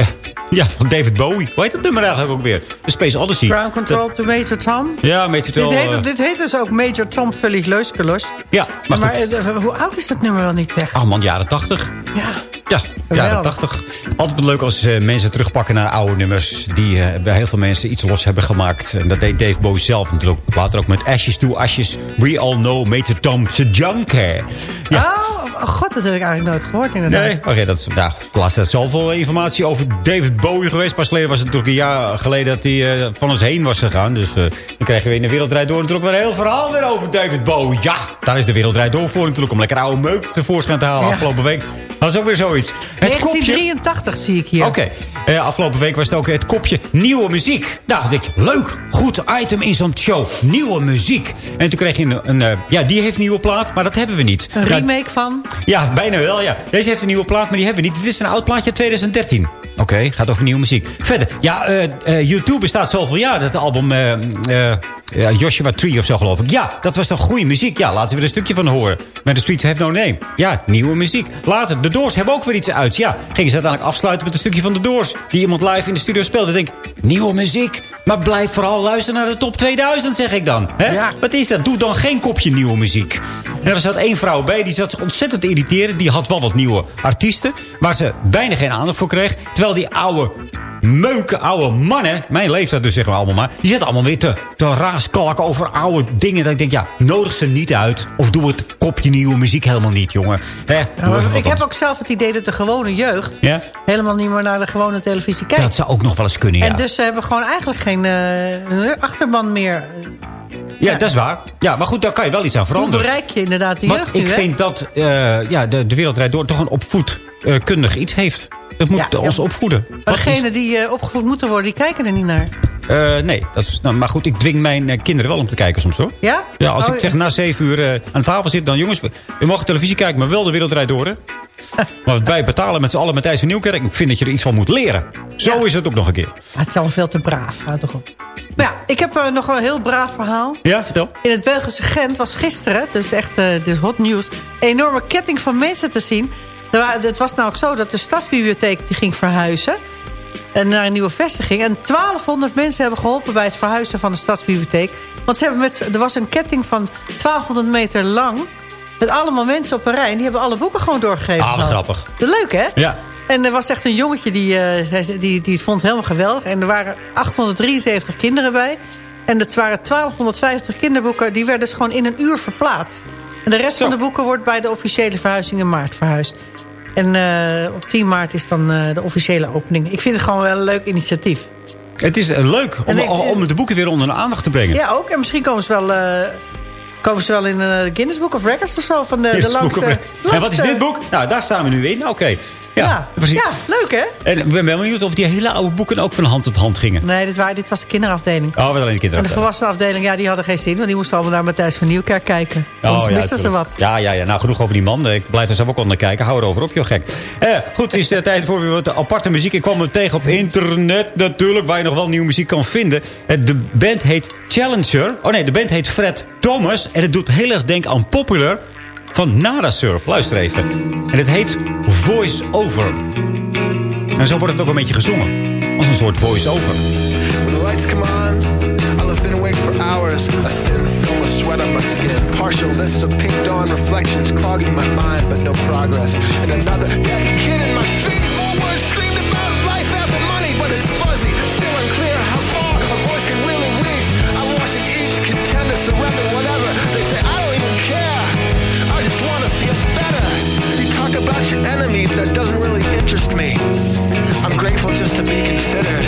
<laughs> ja, van David Bowie. Hoe heet dat nummer eigenlijk ook weer? De Space Odyssey. Ground Control to Major Tom. Ja, Major Tom. Dit heet, dit heet dus ook Major Tom Vullig Leuskelos. Ja, maar, hoe oud is dat nummer wel niet, zeg? Oh man, jaren 80. Ja. Ja, jaren Geweldig. 80. Altijd wat leuk als eh, mensen terugpakken naar oude nummers... die eh, bij heel veel mensen iets los hebben gemaakt. En dat deed Dave Bowie zelf natuurlijk. Later ook met Ashes to Ashes. We all know Major Tom's a junkie. Ja. Oh, oh, god, dat heb ik eigenlijk nooit gehoord inderdaad. Nee, oké, dat is nou, laatst is zoveel informatie over David Bowie geweest. Pas geleden was het natuurlijk een jaar geleden dat hij eh, van ons heen was gegaan. Dus dan krijgen we in de Wereldrijd Door natuurlijk weer een heel verhaal weer over David Bowie. Ja, daar is de Wereldrijd Door voor natuurlijk om lekker oude meuk tevoorschijn te halen Ja. afgelopen week. Dat is ook weer zoiets. Het kopje... 1983 zie ik hier. Oké, eh, afgelopen week was het ook het kopje nieuwe muziek. Nou, dacht ik, leuk, goed item in zo'n show. Nieuwe muziek. En toen kreeg je een, een eh, ja, die heeft een nieuwe plaat, maar dat hebben we niet. Een remake van... ja, bijna wel, ja. Deze heeft een nieuwe plaat, maar die hebben we niet. Dit is een oud plaatje uit 2013. Oké, gaat over nieuwe muziek. Verder, ja, eh YouTube bestaat zoveel jaar. Dat album ja, Joshua Tree of zo, geloof ik. Ja, dat was toch goede muziek. Ja, laten we er een stukje van horen. Met The Streets Have No Name. Ja, nieuwe muziek. Later, de Doors hebben ook weer iets uit. Ja, gingen ze uiteindelijk afsluiten met een stukje van de Doors. Die iemand live in de studio speelde. Ik denk, nieuwe muziek. Maar blijf vooral luisteren naar de top 2000, zeg ik dan. Hè? Ja. Wat is dat? Doe dan geen kopje nieuwe muziek. En er zat één vrouw bij, die zat zich ontzettend te irriteren. Die had wel wat nieuwe artiesten, waar ze bijna geen aandacht voor kreeg. Terwijl die oude meuken, oude mannen, mijn leeftijd dus zeggen we allemaal maar... die zitten allemaal weer te, te raaskalken over oude dingen. Dat ik denk, ja, nodig ze niet uit. Of doe het kopje nieuwe muziek helemaal niet, jongen. Ik heb ook zelf het idee dat de gewone jeugd... Ja? helemaal niet meer naar de gewone televisie kijkt. Dat zou ook nog wel eens kunnen, ja. En dus ze hebben gewoon eigenlijk geen eh, achterban meer. ja, dat is waar. Ja, maar goed, daar kan je wel iets aan Hoe veranderen. bereik je inderdaad de jeugd ik vind dat eh, ja, de, de wereldrijd door toch een opvoedkundig iets heeft. Dat moet Ja, ons ja. opvoeden. Maar degenen die eh, opgevoed moeten worden, die kijken er niet naar. Eh, nee, dat is, nou, maar goed, ik dwing mijn eh, kinderen wel om te kijken soms hoor. Ja? Ja, als Oh, ik zeg na zeven uur aan tafel zit, dan jongens, we, we mogen televisie kijken, maar wel de wereldrijd door. Hè? <laughs> Want wij betalen met z'n allen Matthijs van Nieuwkerk. Ik vind dat je er iets van moet leren. Zo Ja. is het ook nog een keer. Ah, het is al veel te braaf. Houd toch op. Maar ja, ik heb nog wel een heel braaf verhaal. Ja, vertel. In het Belgische Gent was gisteren, dus echt eh, dit is hot nieuws... een enorme ketting van mensen te zien. Wa- Het was nou ook zo dat de stadsbibliotheek die ging verhuizen... en naar een nieuwe vestiging. En 1200 mensen hebben geholpen bij het verhuizen van de stadsbibliotheek. Want ze hebben met, er was een ketting van 1200 meter lang... met allemaal mensen op een rij. En die hebben alle boeken gewoon doorgegeven. Ah, grappig. Leuk, hè? Ja. En er was echt een jongetje die, eh, die, die vond het helemaal geweldig. En er waren 873 kinderen bij. En het waren 1250 kinderboeken. Die werden dus gewoon in een uur verplaatst. En de rest Zo. van de boeken wordt bij de officiële verhuizing in maart verhuisd. En eh, op 10 maart is dan eh, de officiële opening. Ik vind het gewoon wel een leuk initiatief. Het is eh, leuk om, ik- om de boeken weer onder de aandacht te brengen. Ja, ook. En misschien komen ze wel, komen ze wel in de Guinness Book of Records of zo. Van de, de langste, En wat is dit boek? Nou, daar staan we nu in. Oké. Ja, Ja, precies. ja, leuk hè? En ik ben wel benieuwd of die hele oude boeken ook van hand tot hand gingen. Nee, dit, waren, dit was de kinderafdeling. Oh, wat alleen de En kinderen. de volwassenenafdeling, ja, die hadden geen zin. Want die moesten allemaal naar Matthijs van Nieuwkerk kijken. Oh, Anders misten ze wat. Ja, ja, ja. Nou, genoeg over die man. Ik blijf er zelf ook naar kijken. Hou erover op, joh, gek. Eh, goed, het is de tijd voor weer wat aparte muziek. Ik kwam het tegen op internet natuurlijk, waar je nog wel nieuwe muziek kan vinden. De band heet Challenger. Oh nee, de band heet Fred Thomas. En het doet heel erg denken aan Popular van Nada Surf. Luister even. En het heet Voice Over. En zo wordt het ook een beetje gezongen. Als een soort voice-over. When the lights come on, I'll have been awake for hours. A thin film of sweat on my skin. Partial list of pink dawn reflections clogging my mind, but no progress. And another dead kid in my feet. I'm just to be considered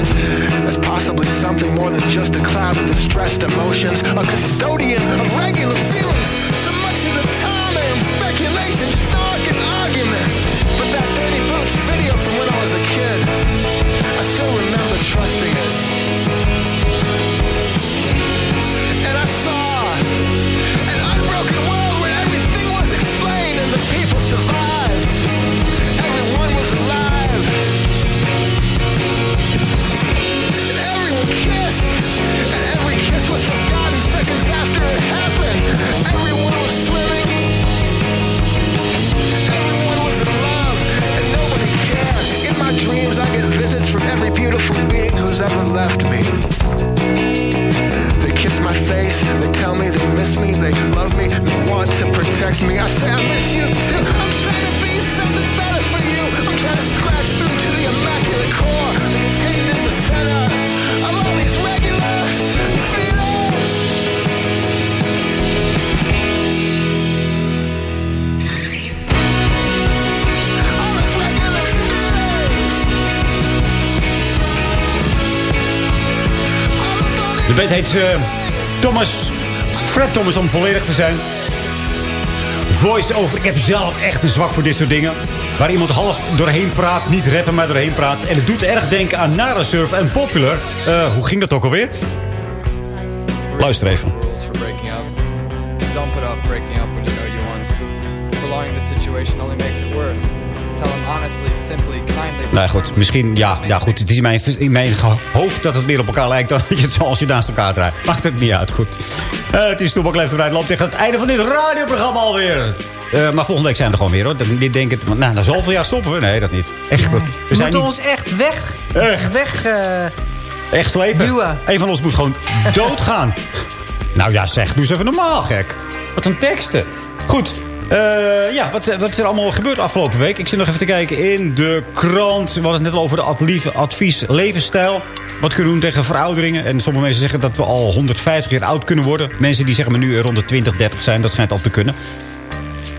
as possibly something more than just a cloud of distressed emotions, a custodian of regular feelings. So much of the time they're in speculation, snark, and argument. But that Dirty Boots video from when I was a kid, seconds after it happened. Everyone was swimming. Everyone was in love, and nobody cared. In my dreams, I get visits from every beautiful being who's ever left me. They kiss my face, they tell me they miss me, they love me, they want to protect me. I say I miss you too. I'm trying to be something better for you. I'm trying to scratch. De band heet eh, Thomas... Fred Thomas om volledig te zijn. Voice-over. Ik heb zelf echt een zwak voor dit soort dingen. Waar iemand half doorheen praat. Niet reppen, maar doorheen praat. En het doet erg denken aan Narasurf en Popular. Eh, hoe ging dat ook alweer? Luister even. Don't put off breaking up when you know you want to. Prolonging the situation only makes it worse. Nou goed, misschien, ja, ja goed, het is in mijn, in mijn hoofd dat het meer op elkaar lijkt dan <laughs> dat je het zoals je naast elkaar draait. Maakt het niet uit, goed. Eh, het is Toebak Leeft loopt tegen het einde van dit radioprogramma alweer. Eh, maar volgende week zijn we er gewoon weer, hoor. Dan- Dit denk ik, nou, na zoveel jaar stoppen we. Nee, dat niet. Echt, dat- we We zijn moeten niet ons echt weg, Echt. weg eh, echt slepen. duwen. Een van ons moet gewoon <laughs> doodgaan. nou ja, zeg, doe eens even normaal, gek. Wat een teksten. Goed, eh, ja, wat, wat is er allemaal gebeurd afgelopen week? Ik zit nog even te kijken in de krant. We hadden het net al over de advies levensstijl. Wat kunnen we doen tegen verouderingen? En sommige mensen zeggen dat we al 150 jaar oud kunnen worden. Mensen die zeggen maar nu rond de 20, 30 zijn, dat schijnt al te kunnen.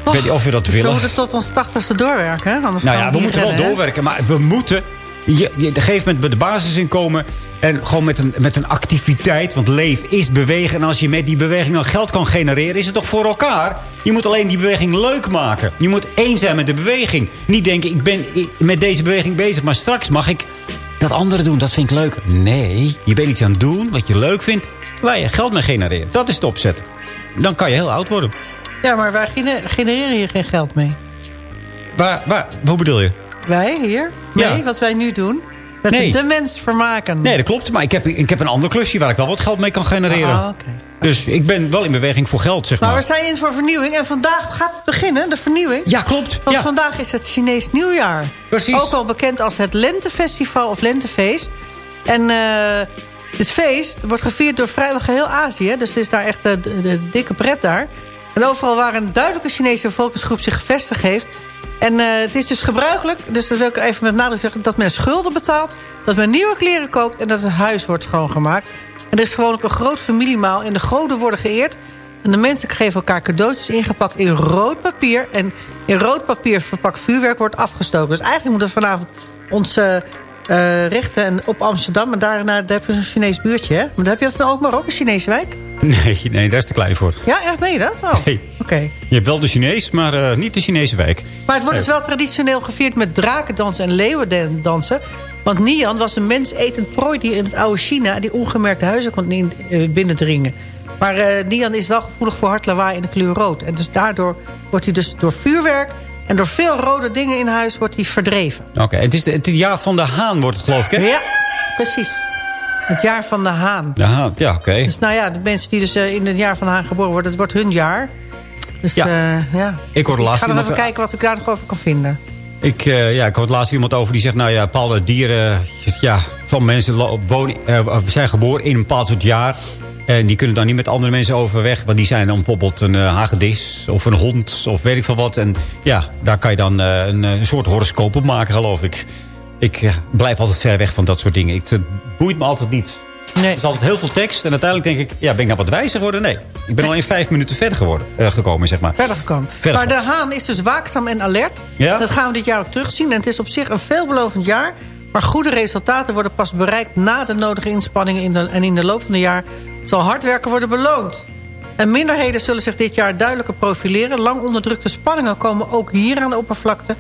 Ik weet niet of we dat We willen. moeten tot ons tachtigste doorwerken, hè? anders Nou ja, we moeten wel hè? doorwerken. Maar we moeten je, je, op een gegeven moment bij de basisinkomen... en gewoon met een, met een activiteit. Want leven is bewegen. En als je met die beweging dan geld kan genereren... is het toch voor elkaar? Je moet alleen die beweging leuk maken. Je moet één zijn met de beweging. Niet denken, ik ben met deze beweging bezig... maar straks mag ik dat andere doen. Dat vind ik leuk. Nee, je bent iets aan het doen wat je leuk vindt... waar je geld mee genereert. Dat is het opzet. Dan kan je heel oud worden. Ja, maar wij gene- genereren hier geen geld mee. Waar, waar, hoe bedoel je? Wij hier? Nee, wat wij nu doen. Met Nee. de mens vermaken. Nee, dat klopt. Maar ik heb, ik heb een ander klusje waar ik wel wat geld mee kan genereren. Ah. Dus ik ben wel in beweging voor geld, zeg Maar maar. we zijn in voor vernieuwing. En vandaag gaat het beginnen, de vernieuwing. Ja, klopt. Want Ja. vandaag is het Chinees nieuwjaar. Precies. Ook wel bekend als het Lentefestival of Lentefeest. En eh dit feest wordt gevierd door vrijwel geheel Azië. Dus het is daar echt eh, de, de dikke pret daar. En overal waar een duidelijke Chinese volksgroep zich gevestigd heeft. En eh, het is dus gebruikelijk, dus dat wil ik even met nadruk zeggen... dat men schulden betaalt, dat men nieuwe kleren koopt... en dat het huis wordt schoongemaakt. En er is gewoon ook een groot familiemaal en de goden worden geëerd... En de mensen geven elkaar cadeautjes ingepakt in rood papier. En in rood papier verpakt vuurwerk wordt afgestoken. Dus eigenlijk moeten we vanavond ons eh, eh, richten en op Amsterdam. En daarna daar heb je zo'n Chinees buurtje, hè? Maar heb je dat nou ook maar ook, een Chinese wijk? Nee, nee, daar is te klein voor. Ja, echt meen je dat? Oh, Nee. oké. Je hebt wel de Chinees, maar eh, niet de Chinese wijk. Maar het wordt dus wel traditioneel gevierd met drakendansen en leeuwendansen. Want Nian was een mensetend prooi die in het oude China... die ongemerkte huizen kon in, eh, binnendringen. Maar eh, Nian is wel gevoelig voor hard lawaai in de kleur rood. En dus daardoor wordt hij dus door vuurwerk... en door veel rode dingen in huis wordt hij verdreven. Oké, het, is de, het jaar van de haan wordt het, geloof ik, hè? Ja, precies. Het jaar van de haan. De haan, ja, oké. Dus nou ja, de mensen die dus eh, in het jaar van de haan geboren worden... het wordt hun jaar. Dus Ja. ja, ja. Ik hoorde ik laatst ga nog even kijken wat ik daar nog over kan vinden. Ik, eh, ja, ik hoorde laatst iemand over die zegt... nou ja, bepaalde dieren... ja, van mensen wonen, eh, zijn geboren in een bepaald soort jaar... En die kunnen dan niet met andere mensen overweg. Want die zijn dan bijvoorbeeld een eh, hagedis of een hond of weet ik veel wat. En ja, daar kan je dan een, soort horoscoop op maken, geloof ik. Ik blijf altijd ver weg van dat soort dingen. Ik, het boeit me altijd niet. Nee. Er is altijd heel veel tekst. En uiteindelijk denk ik, ja, ben ik nou wat wijzer geworden? Nee. Ik ben al in vijf minuten verder geworden, eh, gekomen, zeg maar. Verder gekomen. Verder maar de haan is dus waakzaam en alert. Ja? Dat gaan we dit jaar ook terugzien. En het is op zich een veelbelovend jaar. Maar goede resultaten worden pas bereikt na de nodige inspanningen. In de, en in de loop van het jaar zal hard werken worden beloond. En minderheden zullen zich dit jaar duidelijker profileren. Lang onderdrukte spanningen komen ook hier aan de oppervlakte.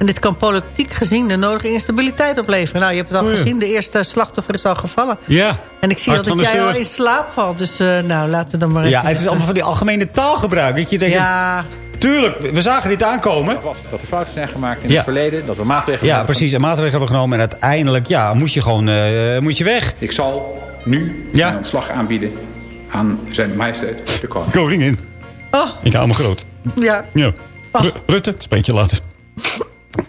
En dit kan politiek gezien de nodige instabiliteit opleveren. Nou, je hebt het al Oh ja. gezien. De eerste slachtoffer is al gevallen. Ja. En ik zie Hart al van dat de jij al in slaap valt. Dus eh, nou, laten we dan maar Ja, even- het is allemaal van die algemene taalgebruik. Dat je denkt, Ja, tuurlijk, we zagen dit aankomen. Dat er fouten zijn gemaakt in Ja. het verleden. Dat we maatregelen Ja, hebben precies. En maatregelen hebben genomen. En uiteindelijk, ja, moet je gewoon eh, moet je weg. Ik zal nu Ja. een ontslag aanbieden aan zijn majesteit de koning. Koningin. Oh, Ik hou me groot. ja. Ja. Ru- Rutte, spreekje later.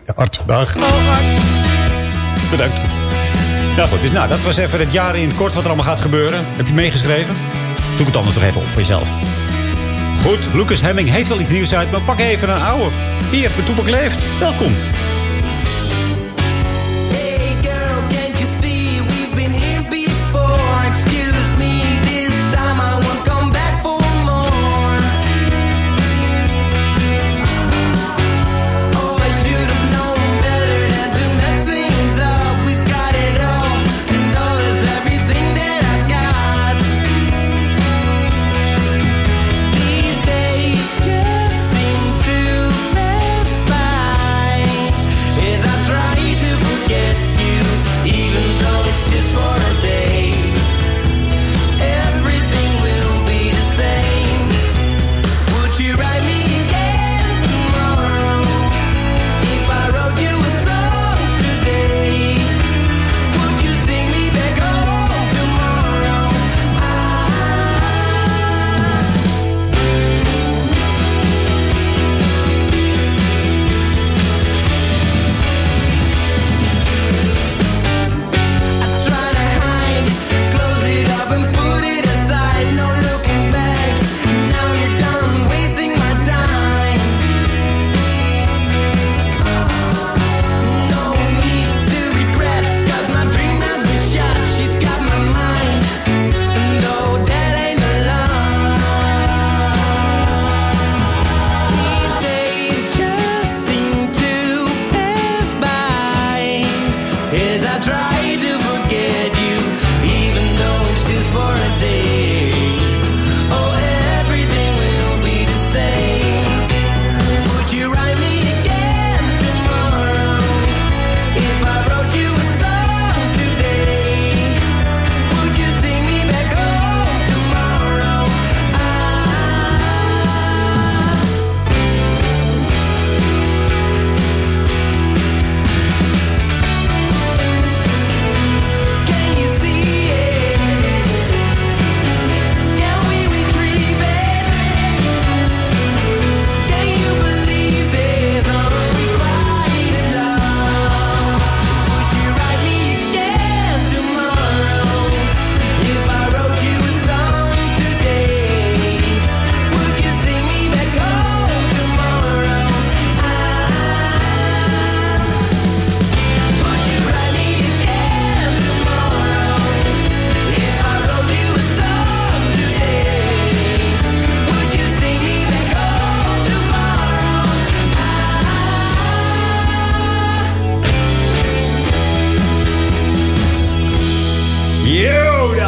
Ja, dag. Bedankt. Nou goed, dus nou, dat was even het jaar in het kort wat er allemaal gaat gebeuren. Heb je meegeschreven? Zoek het anders nog even op voor jezelf. Goed, Lucas Hemming heeft al iets nieuws uit, maar pak even een oude. Hier, Toepak Leeft. Welkom.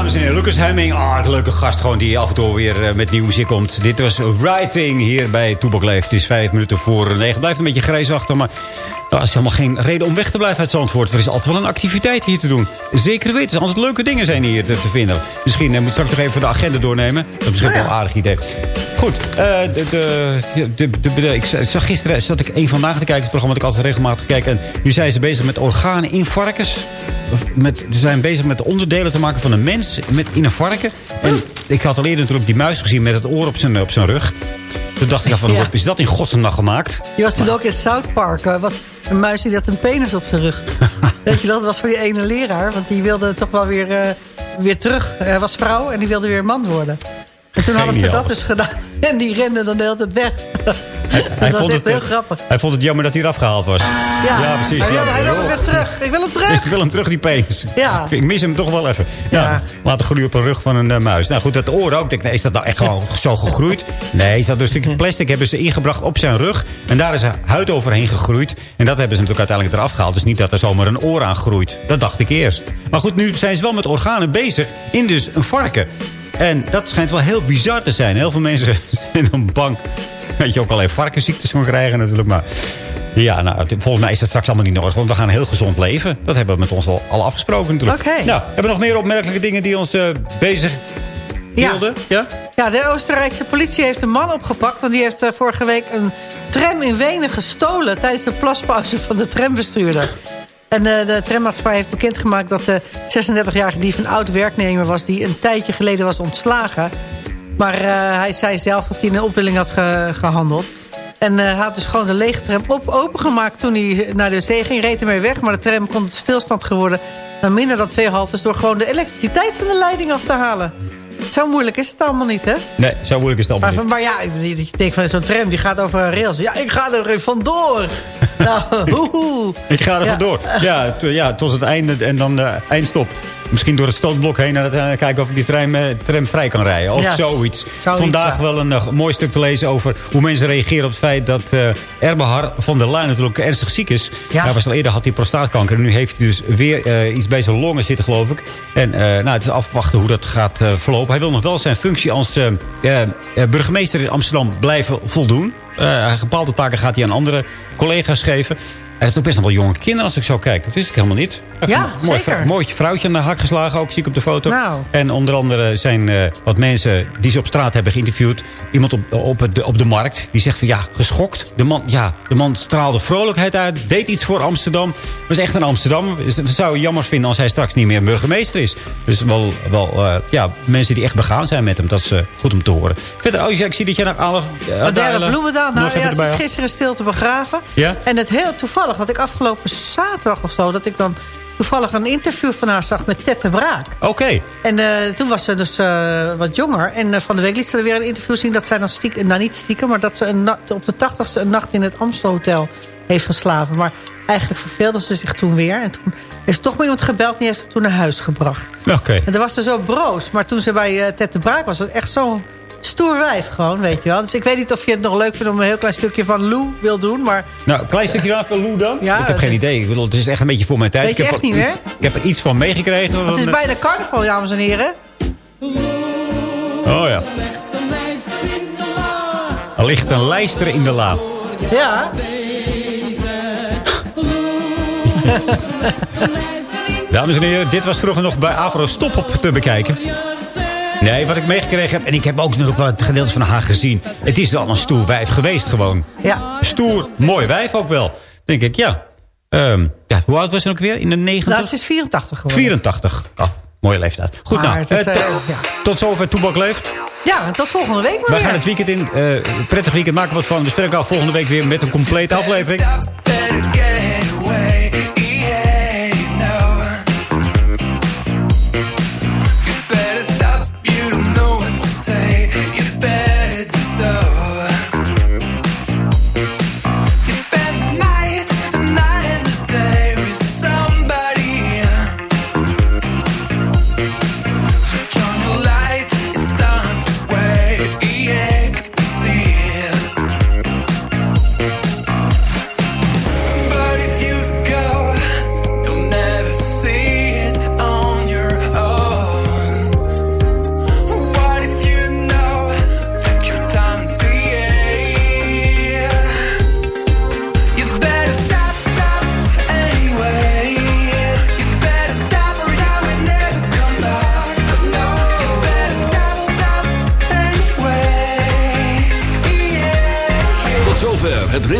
Dames en heren. Lucas Hemming. Ah, leuke gast gewoon die af en toe weer eh, met nieuwe muziek komt. Dit was Writing hier bij Toebak Leeft. Het is vijf minuten voor negen. Blijft een beetje grijs achter, maar er is helemaal geen reden om weg te blijven uit Zandvoort. Er is altijd wel een activiteit hier te doen. Zeker weten. Er altijd leuke dingen zijn hier te, te vinden. Misschien eh, moet ik straks nog even de agenda doornemen. Dat is misschien wel een aardig idee. Goed, eh, de, de, de, de, de- ik zag gisteren zat ik een vandaag te kijken. Het programma dat ik altijd regelmatig kijk. En nu zijn ze bezig met organen in varkens. Met, ze zijn bezig met onderdelen te maken van een mens met, in een varken. En ik had al eerder natuurlijk die muis gezien met het oor op zijn, op zijn rug. Toen dacht ik, van, Ja. is dat in godsnaam gemaakt? Die was toen ook in South Park. Er was een muis die had een penis op zijn rug. <laughs> Weet je, dat was voor die ene leraar. Want die wilde toch wel weer, eh, weer terug. Hij was vrouw en die wilde weer man worden. En toen hadden ze dat dus gedaan. <laughs> En die rende dan de hele tijd weg. Dat was echt heel grappig. hij vond het jammer dat hij eraf gehaald was. Ja, precies. Hij ja. hij wilde Joh. weer terug. Ik wil hem terug. <laughs> Ik wil hem terug, die penis. Ja. Ik, mis hem toch wel even. Ja. Laten groeien op een rug van een eh, muis. Nou goed, dat oor ook. Ik denk, nee, is dat nou echt gewoon zo gegroeid? Nee, ze hadden een stukje plastic hebben ze ingebracht op zijn rug. En daar is huid overheen gegroeid. En dat hebben ze natuurlijk uiteindelijk eraf gehaald. Dus niet dat er zomaar een oor aan groeit. Dat dacht ik eerst. Maar goed, nu zijn ze wel met organen bezig. In dus een varken. En dat schijnt wel heel bizar te zijn. Heel veel mensen <laughs> zijn dan bang. Dat je ook alleen varkensziektes kan krijgen natuurlijk. Maar ja, nou, volgens mij is dat straks allemaal niet nodig. Want we gaan heel gezond leven. Dat hebben we met ons al, al afgesproken natuurlijk. Oké. Nou, hebben we nog meer opmerkelijke dingen die ons eh, bezig hielden? Ja. Ja, de Oostenrijkse politie heeft een man opgepakt... want die heeft eh, vorige week een tram in Wenen gestolen... tijdens de plaspauze van de trambestuurder. En eh, de trammaatschappij heeft bekendgemaakt dat de 36-jarige dief een oud werknemer was... die een tijdje geleden was ontslagen. Maar eh, hij zei zelf dat hij in een opwilling had ge- gehandeld. En eh, hij had dus gewoon de lege tram op, opengemaakt toen hij naar de zee ging. Reed ermee weg, maar de tram kon tot stilstand geworden... na minder dan twee haltes door gewoon de elektriciteit van de leiding af te halen. Zo moeilijk is het allemaal niet, hè? Nee, zo moeilijk is het allemaal Maar, niet. maar ja, je denkt van zo'n tram die gaat over een rails. Ja, ik ga er vandoor. <laughs> nou, hoehoe. Ik ga er Ja. vandoor. Ja, ja, tot het einde en dan eh, eindstop. Misschien door het stootblok heen en dan kijken of ik die tram, eh, tram vrij kan rijden. Of Ja, zoiets. zoiets, Vandaag ja. wel een eh, mooi stuk te lezen over hoe mensen reageren op het feit dat eh Erbehar van der Leyen natuurlijk ernstig ziek is. Ja. Hij was al eerder had hij prostaatkanker. En nu heeft hij dus weer eh, iets bij zijn longen zitten, geloof ik. En eh, nou, het is afwachten hoe dat gaat eh, verlopen. Hij wil nog wel zijn functie als eh, eh, eh, burgemeester in Amsterdam blijven voldoen. Eh, bepaalde taken gaat hij aan andere collega's geven. Hij heeft ook best nog wel jonge kinderen als ik zo kijk. Dat wist ik helemaal niet. Ja, een mooi, zeker. mooi vrouwtje aan de hak geslagen, ook zie ik op de foto. Nou. En onder andere zijn eh, wat mensen die ze op straat hebben geïnterviewd. Iemand op, op, het, op de markt die zegt van ja, geschokt. De man, ja, de man straalde vrolijkheid uit, deed iets voor Amsterdam. Was echt een Amsterdam. Dus het zou jammer vinden als hij straks niet meer burgemeester is. Dus wel, wel eh, ja, mensen die echt begaan zijn met hem. Dat is eh, goed om te horen. Verder, oh, ik zie dat je naar alle... Uh, Adele Bloemendaal. Nou ja, ze is gisteren stil te begraven. Ja? En het heel toevallig, want ik afgelopen zaterdag of zo... dat ik dan toevallig een interview van haar zag met Tette Braak. Oké. En eh, toen was ze dus eh, wat jonger. En eh, van de week liet ze er weer een interview zien... dat zij dan stiekem, nou niet stiekem... maar dat ze een op de tachtigste een nacht in het Amstelhotel heeft geslapen. Maar eigenlijk verveelde ze zich toen weer. En toen is toch maar iemand gebeld... en die heeft ze toen naar huis gebracht. Oké. En toen was ze zo broos. Maar toen ze bij de Braak was... was het echt zo'n stoer wijf gewoon, weet je wel. Dus ik weet niet of je het nog leuk vindt om een heel klein stukje van Lou wil doen. Maar Nou, een klein stukje van Lou dan? Ja, ik heb geen idee. Ik bedoel, het is echt een beetje voor mijn tijd. Weet je ik, heb echt niet iets, ik heb er iets van meegekregen. het is van, bijna carnaval, dames en heren. Oh ja. Er ligt een lijster in de la. Ja. <laughs> Dames en heren, dit was vroeger nog bij Avro Stop op te bekijken. Nee, wat ik meegekregen heb... en ik heb ook nog wat gedeeltes van haar gezien... het is wel een stoer wijf geweest gewoon. Ja. Stoer, mooi wijf ook wel. denk ik, ja. Ehm, ja hoe oud was ze ook weer? In de 90? Nou, ze is 84 geworden. 84. Oh, mooie leeftijd. Goed, Maar nou, het is, eh, eh, tot- ja. tot zover Toebak leeft. Ja, tot volgende week maar Wij gaan het weekend in. eh prettig weekend maken we wat van. We spreken elkaar volgende week weer met een complete aflevering.